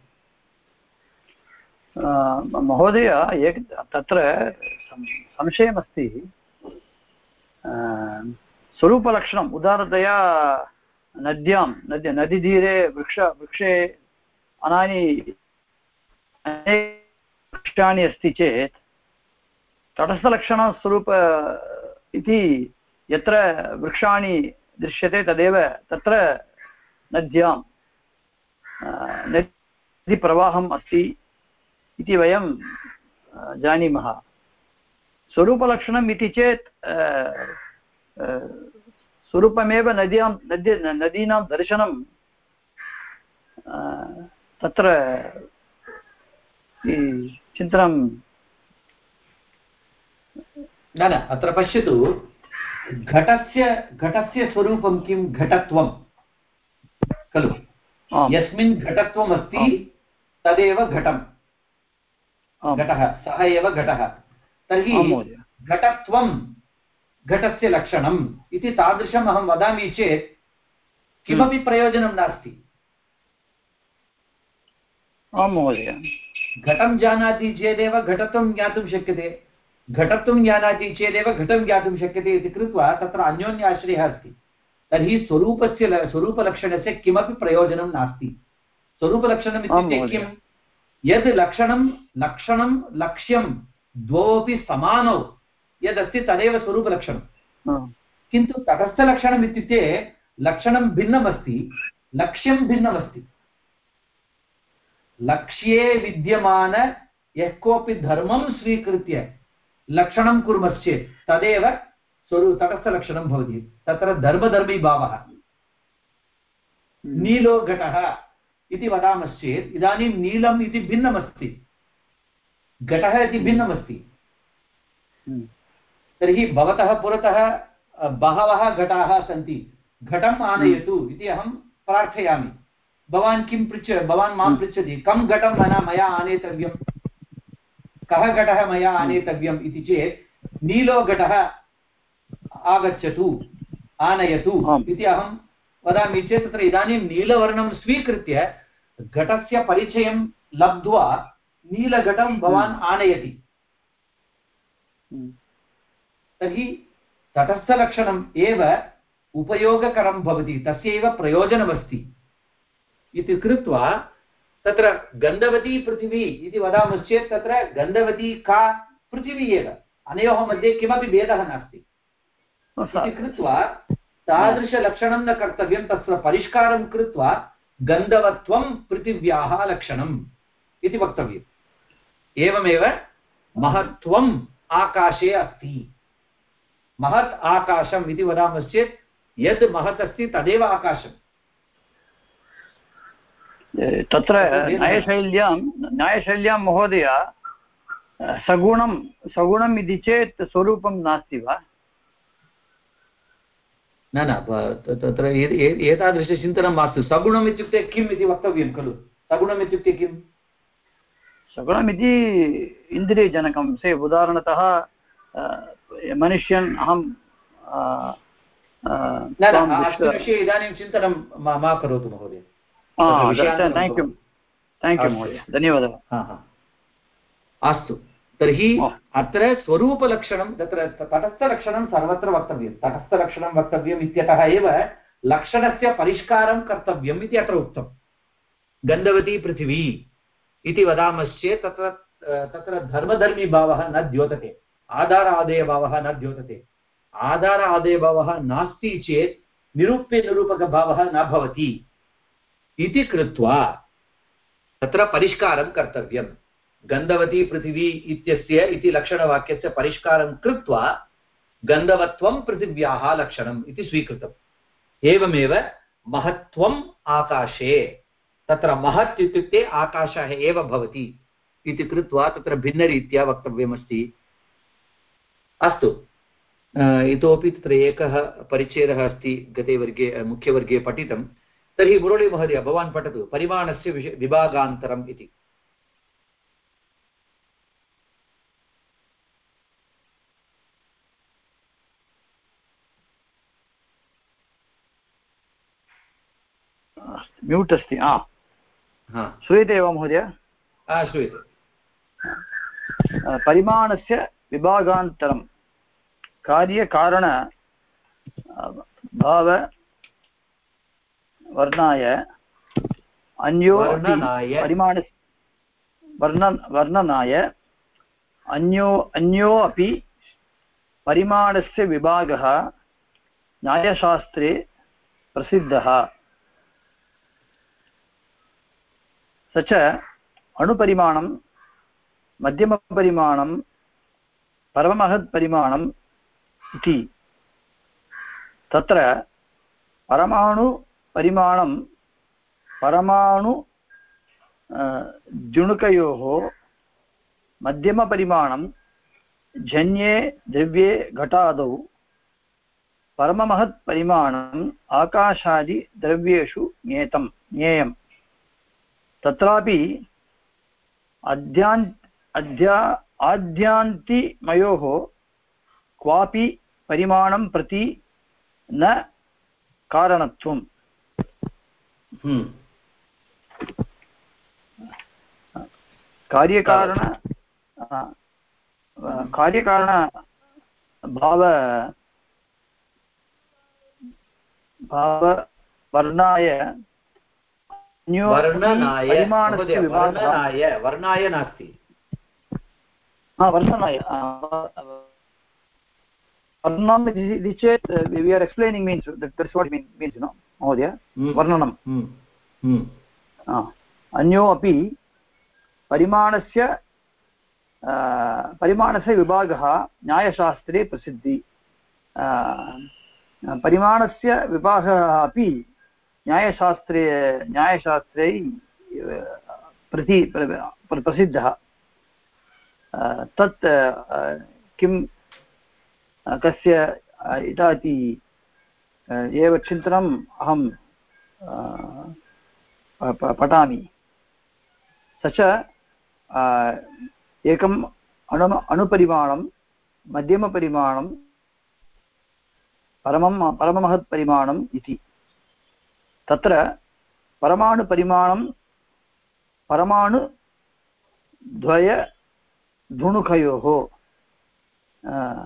महोदय, एक तत्र संशयमस्ति। स्वरूपलक्षणम् उदाहरणतया नद्यां, नद्य, नदीतीरे वृक्ष, वृक्षे अनानि वृक्षाणि अस्ति चेत्, तटस्थलक्षणस्वरूप इति यत्र वृक्षाणि दृश्यते तदेव तत्र नद्यां नदीप्रवाहम् अस्ति इति वयं जानीमः। स्वरूपलक्षणम् इति चेत् स्वरूपमेव नद्यां नद्य नदीनां दर्शनं तत्र चिन्तनं न न, अत्र पश्यतु। घटस्य घटस्य स्वरूपं किं? घटत्वं। खलु? यस्मिन् घटत्वम् अस्ति तदेव घटं घटः सः एव घटः। तर्हि घटत्वं घटस्य लक्षणम् इति तादृशम् अहं वदामि चेत् किमपि प्रयोजनं नास्ति। आं महोदय। घटं जानाति चेदेव घटत्वं ज्ञातुं शक्यते। घटत्वं जानाति चेदेव घटं ज्ञातुं शक्यते इति कृत्वा तत्र अन्योन्याश्रयः अस्ति। तर्हि स्वरूपस्य स्वरूपलक्षणस्य किमपि प्रयोजनं नास्ति। स्वरूपलक्षणम् इत्युक्ते किं यद् लक्षणं लक्षणं लक्ष्यं द्वौ अपि समानौ यदस्ति तदेव स्वरूपलक्षणं किन्तु तटस्थलक्षणम् इत्युक्ते लक्षणं भिन्नमस्ति लक्ष्यं भिन्नमस्ति। लक्ष्ये विद्यमान यः कोऽपि धर्मं स्वीकृत्य लक्षणं कुर्मश्चेत् तदेव स्वरू तटस्थलक्षणं भवति। तत्र धर्मधर्मीभावः नीलो घटः इति वदामश्चेत् इदानीं नीलम् इति भिन्नमस्ति। घटः इति भिन्नमस्ति। तर्हि भवतः पुरतः बहवः घटाः सन्ति। घटम् आनयतु इति अहं प्रार्थयामि। भवान् किं पृच्छ भवान् माँ पृच्छति कं घटं मया मया आनेतव्यं कः घटः मया आनेतव्यम् इति चेत् नीलो घटः आगच्छतु आनयतु इति अहं वदामि चेत् तत्र इदानीं नीलवर्णं स्वीकृत्य घटस्य परिचयं लब्ध्वा नीलघटं भवान् आनयति। तर्हि तटस्थलक्षणम् एव उपयोगकरं भवति तस्यैव प्रयोजनमस्ति। इति कृत्वा तत्र गन्धवती पृथिवी इति वदामश्चेत् तत्र गन्धवती का पृथिवी एव। अनयोः मध्ये किमपि भेदः नास्ति। इति कृत्वा तादृशलक्षणं न कर्तव्यं तत्र परिष्कारं कृत्वा गन्धवत्वं पृथिव्याः लक्षणम् इति वक्तव्यम्। एवमेव महत्त्वम् आकाशे अस्ति। महत् आकाशम् इति वदामश्चेत् यद् महत् अस्ति तदेव आकाशम्। तत्र न्यायशैल्यां न्यायशैल्यां महोदय सगुणं सगुणम् इति चेत् स्वरूपं नास्ति वा? न न तत्र एतादृशचिन्तनं मास्तु। सगुणम् इत्युक्ते किम् इति वक्तव्यं खलु? सगुणम् इत्युक्ते किम्? सगुणमिति इन्द्रियजनकं से उदाहरणतः मनुष्यन् अहं इदानीं चिन्तनं मा करोतु महोदय। थेङ्क् यू थेङ्क् यू महोदय धन्यवादः। अस्तु। तर्हि अत्र स्वरूपलक्षणं तत्र तटस्थलक्षणं सर्वत्र वक्तव्यं। तटस्थलक्षणं वक्तव्यम् इत्यतः एव लक्षणस्य परिष्कारं कर्तव्यम् इति अत्र उक्तं। गन्धवती पृथिवी इति वदामश्चेत् तत्र तत्र धर्मधर्मीभावः न द्योतते। आधार आदेयभावः न द्योतते। आधार आदेयभावः नास्ति चेत् निरूप्यनिरूपकभावः न भवति। इति कृत्वा तत्र परिष्कारं कर्तव्यं गन्धवती पृथिवी इत्यस्य इति लक्षणवाक्यस्य परिष्कारं कृत्वा गन्धवत्वं पृथिव्याः लक्षणम् इति स्वीकृतम्। एवमेव महत्त्वम् आकाशे, तत्र महत् इत्युक्ते आकाशः एव भवति इति कृत्वा तत्र भिन्नरीत्या वक्तव्यमस्ति। अस्तु इतोपि तत्र एकः परिच्छेदः अस्ति, गते वर्गे, मुख्यवर्गे पठितं तर्हि मुरळीमहोदय भवान् पठतु। परिमाणस्य विष विभागान्तरम् इति। म्यूट् अस्ति श्रूयते वा महोदय? श्रूयते। परिमाणस्य विभागान्तरं कार्यकारण भाव वर्णाय अन्यो। परिमाण वर्ण वर्णनाय अन्यो अन्यो अपि परिमाणस्य विभागः न्यायशास्त्रे प्रसिद्धः स च अणुपरिमाणं मध्यमपरिमाणं परममहत्परिमाणम् इति तत्र परमाणुपरिमाणं परमाणु अ, जुणुकयोः मध्यमपरिमाणं जन्ये द्रव्ये घटादौ परममहत्परिमाणम् आकाशादिद्रव्येषु ज्ञेयं ज्ञेयम्। तत्रापि अध्यान् अध्या आद्यान्तिमयोः क्वापि परिमाणं प्रति न कारणत्वम्। कार्यकारण अ, अ, कार्यकारण भाव भाववर्णाय वर्णनाय वर्णनाय वर्णाय नास्ति। हा वर्णनाय वर्णनम् इति चेत् we are explaining means that's what mean means no महोदय हम्म, वर्णनं हम्म, हम्म. अन्यो अपि परिमाणस्य परिमाणस्य विभागः न्यायशास्त्रे प्रसिद्धि। परिमाणस्य विभागः अपि न्यायशास्त्रे न्यायशास्त्रै प्रति प्र- प्र- प्रसिद्धः तत् किं कस्य इति एव चिन्तनम् अहं पठामि। स च एकम् अणु अणुपरिमाणं मध्यमपरिमाणं परमं परममहत्परिमाणम् इति। तत्र परमाणुपरिमाणं परमाणुद्वय धुणुकयोः आ, आ,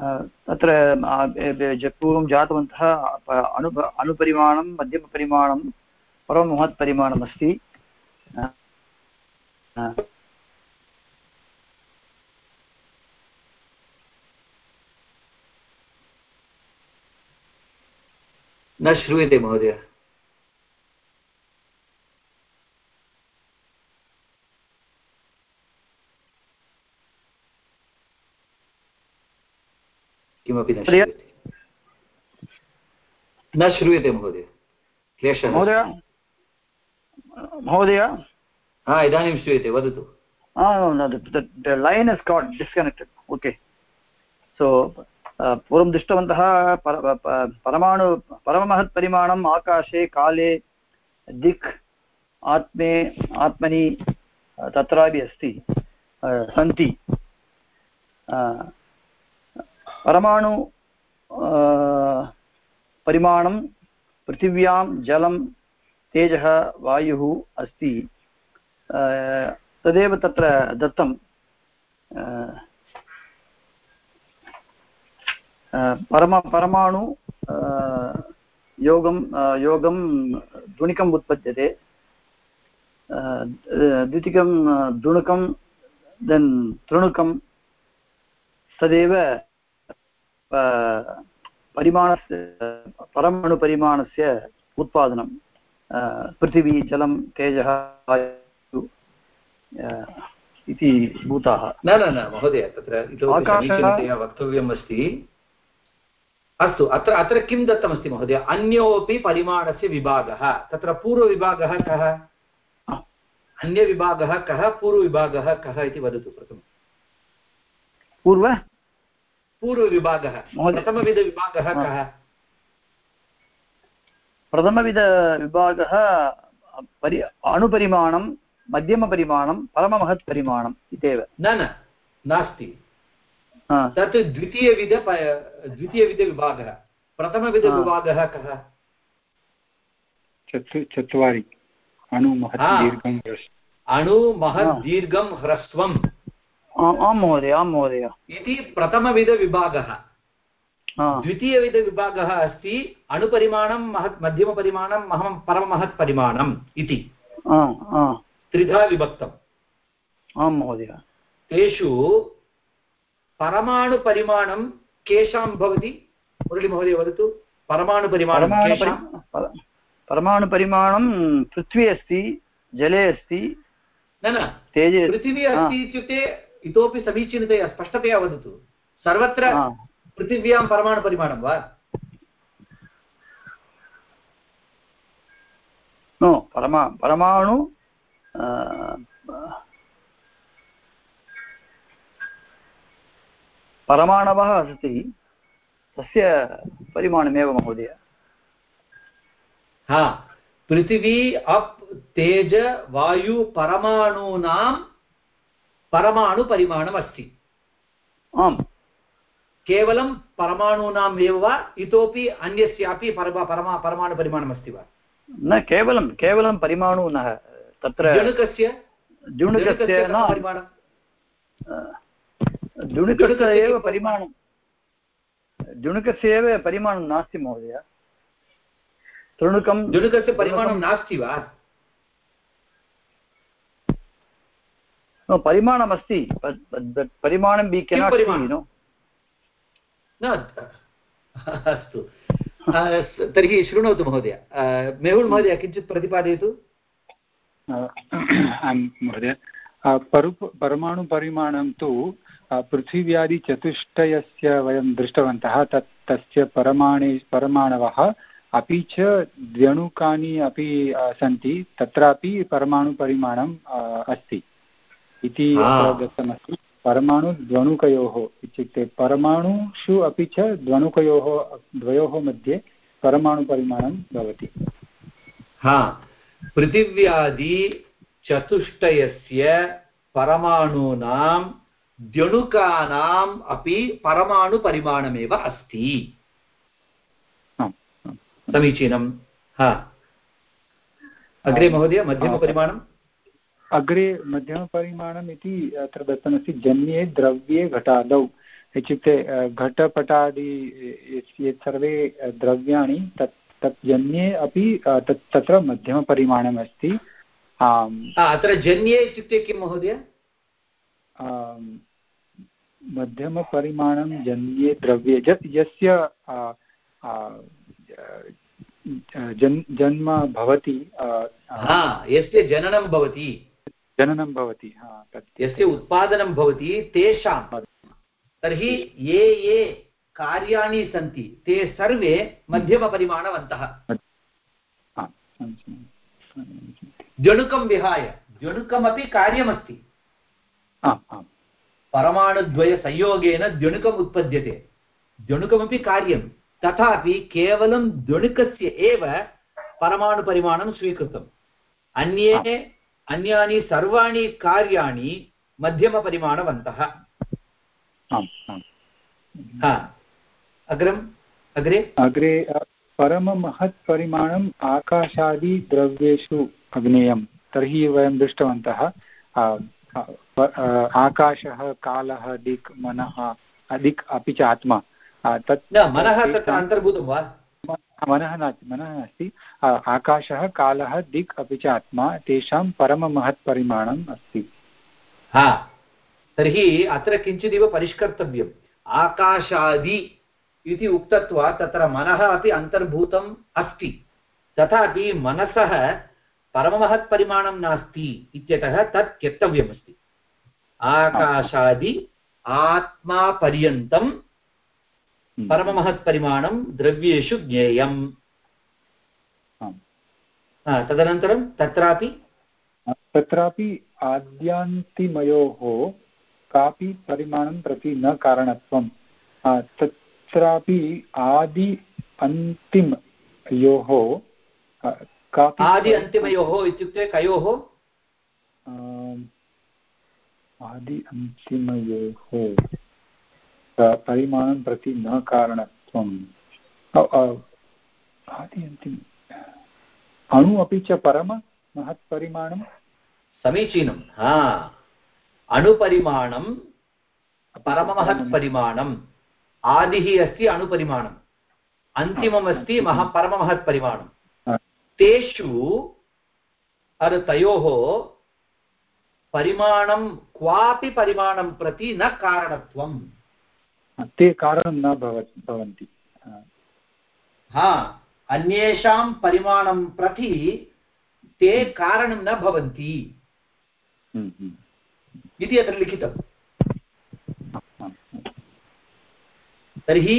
तत्र पूर्वं जातवन्तः अनुप अनुपरिमाणं मध्यमपरिमाणं परममहत्परिमाणमस्ति। आ, आ, न श्रूयते महोदय। किमपि न श्रूयते न श्रूयते महोदय। क्लेशः महोदय? महोदय? हा इदानीं श्रूयते वदतु। has got disconnected. Okay. So, uh, पूर्वं दृष्टवन्तः परमाणु परममहत्परिमाणम् आकाशे काले दिक् आत्मे आत्मनि तत्रापि अस्ति सन्ति। परमाणु परिमाणं, पृथिव्यां जलं, तेजः, वायुः अस्ति। तदेव तत्र दत्तं। परम, परमाणु योगं योगं द्विणिकम् उत्पद्यते। द्वितीयं द्रुणुकं देन् तृणुकं, तदेव परिमाणस्य परमाणुपरिमाणस्य उत्पादनं पृथिवी जलं तेजः इति भूताः। न न न महोदय तत्र इतोपि वक्तव्यम् अस्ति अस्तु अत्र अत्र किं दत्तमस्ति महोदय? अन्योपि परिमाणस्य विभागः। तत्र पूर्वविभागः कः? अन्यविभागः कः? पूर्वविभागः कः इति वदतु प्रथमं पूर्व? पूर्वविभागः प्रथमविधविभागः हा। कः? प्रथमविधविभागः परि अणुपरिमाणं मध्यमपरिमाणं परममहत्परिमाणम् इत्येव। न न नास्ति। हा. तत् द्वितीयविध द्वितीयविधविभागः। प्रथमविधविभागः कः? चत्वारि। अणु महत् दीर्घं ह्रस् अणु महत् दीर्घं ह्रस्वम्। आम् आं महोदय आं महोदय। इति प्रथमविधविभागः। द्वितीयविधविभागः अस्ति अणुपरिमाणं महत् मध्यमपरिमाणं महं परममहत्परिमाणम् इति। त्रिधा विभक्तम्। आं महोदय। तेषु परमाणुपरिमाणं केषां भवति? मुरळीमहोदय वदतु। परमाणुपरिमाणं परमाणुपरिमाणं पृथ्वी अस्ति जले अस्ति। न न। तेजे पृथिवी अस्ति इत्युक्ते इतोपि समीचीनतया स्पष्टतया वदतु। सर्वत्र पृथिव्यां परमाणुपरिमाणं वा? नो परमा परमाणु परमाणवः अस्ति। तस्य परिमाणमेव महोदय। हा पृथिवी अप् तेज वायु परमाणूनां परमाणुपरिमाणम् अस्ति। आम्। केवलं परमाणूनाम् एव वा इतोपि अन्यस्यापि परमा परमा परमाणुपरिमाणमस्ति वा? न केवलं केवलं परिमाणु न तत्र जणुकस्य द्युणुकस्य जणुकस्य न परिमाणं द्युणुकस्य एव परिमाणं। द्युणुकस्य एव परिमाणं नास्ति महोदय। तृणुकं जणुकस्य परिमाणं नास्ति वा? No, परिमाणमस्ति but- but that परिमाणं we cannot see, you know. न अस्तु। तर्हि शृणोतु महोदय। मेहुल् महोदय किञ्चित् प्रतिपादयतु? महोदय। परु परमाणुपरिमाणं तु पृथिव्यादिचतुष्टयस्य वयं दृष्टवन्तः तत् तस्य परमाणे परमाणवः अपि च द्व्यणुकानि अपि सन्ति तत्रापि परमाणुपरिमाणम् अस्ति। इति दत्तमस्ति परमाणुद्वणुकयोः इत्युक्ते परमाणुषु अपि च द्वणुकयोः द्वयोः मध्ये परमाणुपरिमाणं भवति। हा। पृथिव्यादि चतुष्टयस्य परमाणूनां द्यणुकानाम् अपि परमाणुपरिमाणमेव अस्ति। समीचीनं। हा। अग्रे महोदय मध्यमपरिमाणम्? अग्रे मध्यमपरिमाणम् इति अत्र दत्तमस्ति जन्ये द्रव्ये घटादौ। इत्युक्ते घटपटादि यत् सर्वे द्रव्याणि तत् तत् जन्ये अपि तत् तत्र मध्यमपरिमाणम् अस्ति आम्, अत्र जन्ये इत्युक्ते किं महोदय? मध्यमपरिमाणं जन्ये द्रव्ये यस्य जन् जन्म भवति यस्य जननं भवति। जननं भवति यस्य उत्पादनं भवति तेषां तर्हि ये ये कार्याणि सन्ति ते सर्वे मध्यमपरिमाणवन्तः। जणुकं विहाय जणुकमपि कार्यमस्ति। परमाणुद्वयसंयोगेन द्यणुकम् उत्पद्यते। द्यणुकमपि कार्यं तथापि केवलं द्यणुकस्य एव परमाणुपरिमाणं स्वीकृतम्। अन्ये अन्यानि सर्वाणि कार्याणि मध्यमपरिमाणवन्तः। अग्रम् अग्रे? अग्रे परममहत्परिमाणम् आकाशादिद्रव्येषु अग्नेयं तर्हि वयं दृष्टवन्तः आकाशः कालः दिक् मनः दिक् अपि च आत्मा। तत् मनः तत्र अन्तर्भूतं वा? मनः नास्ति मनः नास्ति। आकाशः, कालः, दिक् अपि च आत्मा, तेषां परममहत्परिमाणम् अस्ति। हा, तर्हि अत्र किञ्चिदिव परिष्कर्तव्यम्। आकाशादि इति उक्तत्वात् तत्र मनः अपि अन्तर्भूतम् अस्ति। तथापि मनसः परममहत्परिमाणं नास्ति इत्यतः तत् त्यक्तव्यमस्ति। आकाशादि आत्मापर्यन्तं हम्म। परममहत्परिमाणं द्रव्येषु ज्ञेयम् तदनन्तरं तत्रापि तत्रापि आद्यान्तिमयोः कापि परिमाणं प्रति न कारणत्वं तत्रापि आदि अन्तिमयोः कापि आदि अन्तिमयोः इत्युक्ते कयोः आदि अन्तिमयोः परिमाणं प्रति न कारणत्वम् आ, आ, आदि अन्तिम अणु अपि च परम महत्परिमाणं। समीचीनं। हा। अणुपरिमाणं परममहत्परिमाणम् आदिः अस्ति अणुपरिमाणम्। अन्तिममस्ति मह परममहत्परिमाणं तेषु तयोः परिमाणं क्वापि परिमाणं प्रति न कारणत्वम्। ते कारणं न भव भवन्ति। हा अन्येषां परिमाणं प्रति ते कारणं न भवन्ति। इति अत्र लिखितम् तर्हि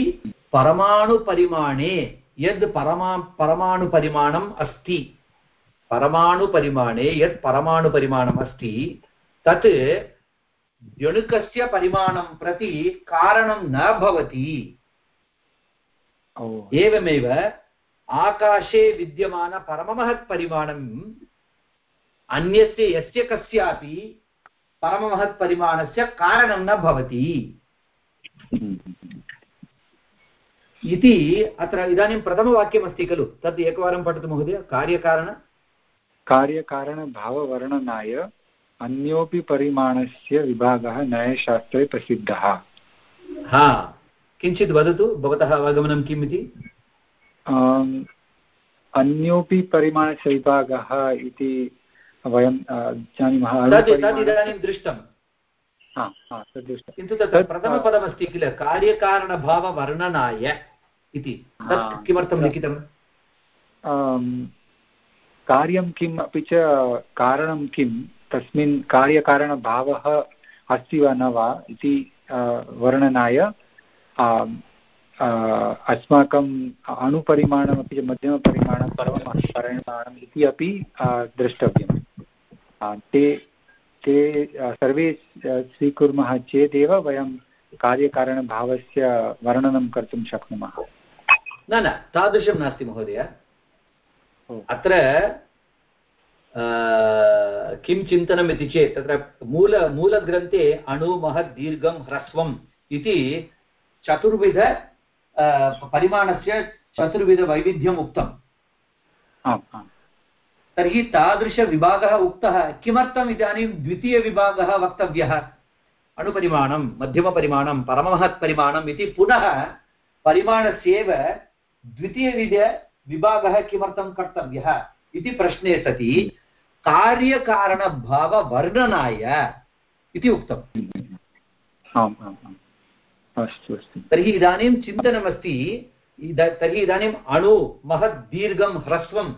परमाणुपरिमाणे यद् परमा परमाणुपरिमाणम् अस्ति परमाणुपरिमाणे यत् परमाणुपरिमाणम् अस्ति तत् द्यणुकस्य परिमाणं प्रति कारणं न भवति। एवमेव आकाशे विद्यमानपरममहत्परिमाणम् अन्यस्य यस्य कस्यापि परममहत्परिमाणस्य कारणं न भवति। इति अत्र इदानीं प्रथमवाक्यमस्ति खलु। तत् एकवारं पठतु महोदय। कार्यकारण? कार्यकारणभाववर्णनाय अन्योऽपि परिमाणस्य विभागः न्यायशास्त्रे प्रसिद्धः। हा किञ्चित् वदतु भवतः अवगमनं किम् इति आम्, अन्योऽपि परिमाणस्य विभागः इति वयं जानीमः। इदानीं दृष्टं। हा, हा। किन्तु तत्र प्रथमपदमस्ति किल? कार्यकारणभाववर्णनाय इति। तत् किमर्थं लिखितम् कार्यं किम् अपि च कारणं किं तस्मिन् कार्यकारणभावः अस्ति वा न वा इति वर्णनाय अस्माकम् अणुपरिमाणमपि च मध्यमपरिमाणं परमपरिमाणम् इति अपि आ, ते ते सर्वे स्वीकुर्मः चेदेव वयं कार्यकारणभावस्य वर्णनं कर्तुं शक्नुमः। न न तादृशं नास्ति महोदय। अत्र किं चिन्तनम् इति चेत् तत्र मूल मूलग्रन्थे अणु महत् दीर्घं ह्रस्वम् इति चतुर्विध परिमाणस्य चतुर्विधवैविध्यम् आम् तर्हि तादृशविभागः उक्तः किमर्थम् इदानीं द्वितीयविभागः वक्तव्यः अणुपरिमाणं मध्यमपरिमाणं परममहत्परिमाणम् इति पुनः परिमाणस्येव द्वितीयविधविभागः किमर्थं कर्तव्यः इति प्रश्ने सति कार्यकारणभाववर्णनाय इति उक्तम्। आम् आम् आम्। अस्तु अस्तु। तर्हि इदानीं चिन्तनमस्ति तर्हि इदानीम् अणु महत् दीर्घं ह्रस्वम्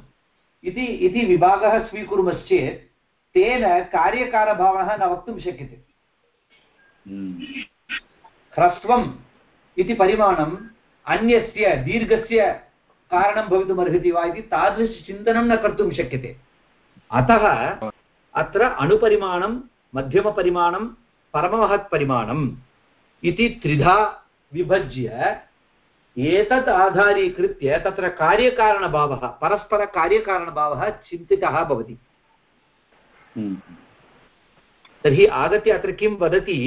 इति इति विभागः स्वीकुर्मश्चेत् तेन कार्यकारभावः न वक्तुं शक्यते। ह्रस्वम् इति परिमाणम् अन्यस्य दीर्घस्य कारणं भवितुमर्हति वा इति तादृशचिन्तनं न कर्तुं शक्यते। अतः अत्र अणुपरिमाणं मध्यमपरिमाणं परममहत्परिमाणम् इति त्रिधा विभज्य एतत् आधारीकृत्य तत्र कार्यकारणभावः परस्परकार्यकारणभावः चिन्तितः भवति। तर्हि आगत्य अत्र किं वदति?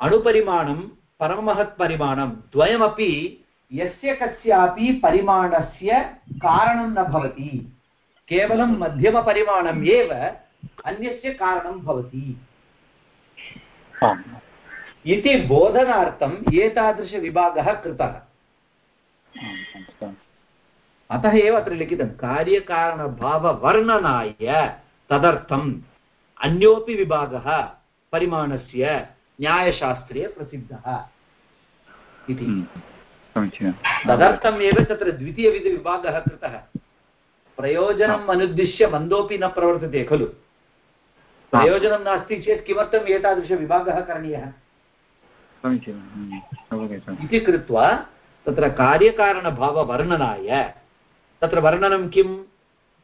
अणुपरिमाणं परममहत्परिमाणं द्वयमपि यस्य कस्यापि परिमाणस्य कारणं न भवति। केवलं मध्यमपरिमाणम् एव अन्यस्य कारणं भवति। इति बोधनार्थम् एतादृशविभागः कृतः। अतः एव अत्र लिखितं कार्यकारणभाववर्णनाय तदर्थम् अन्योपि विभागः परिमाणस्य न्यायशास्त्रे प्रसिद्धः इति। समीचीनं। तदर्थमेव तत्र द्वितीयविधविभागः कृतः। प्रयोजनम् अनुद्दिश्य मन्दोपि न प्रवर्तते खलु? प्रयोजनं नास्ति चेत् किमर्थम् एतादृशविभागः करणीयः? समीचीनम् अवगतम् इति कृत्वा तत्र कार्यकारणभाववर्णनाय तत्र वर्णनं किम्?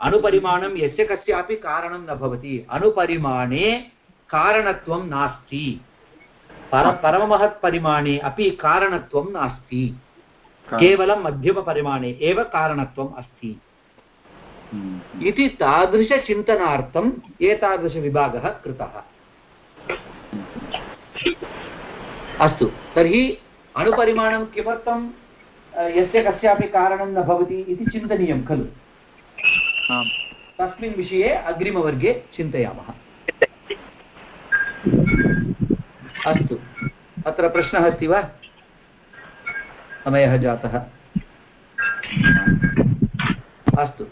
अणुपरिमाणं यस्य कस्यापि कारणं न भवति। अणुपरिमाणे कारणत्वं नास्ति। पर परममहत्परिमाणे अपि कारणत्वं नास्ति। केवलं मध्यमपरिमाणे एव कारणत्वम् अस्ति। इति तादृशचिन्तनार्थम् एतादृशविभागः कृतः। अस्तु तर्हि अणुपरिमाणं किमर्थं यस्य कस्यापि कारणं न भवति इति चिन्तनीयं खलु। तस्मिन् विषये अग्रिमवर्गे चिन्तयामः। अस्तु अत्र प्रश्नः अस्ति वा? समयः जातः। अस्तु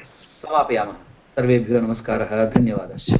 समापयामः। सर्वेभ्यो नमस्कारः धन्यवादश्च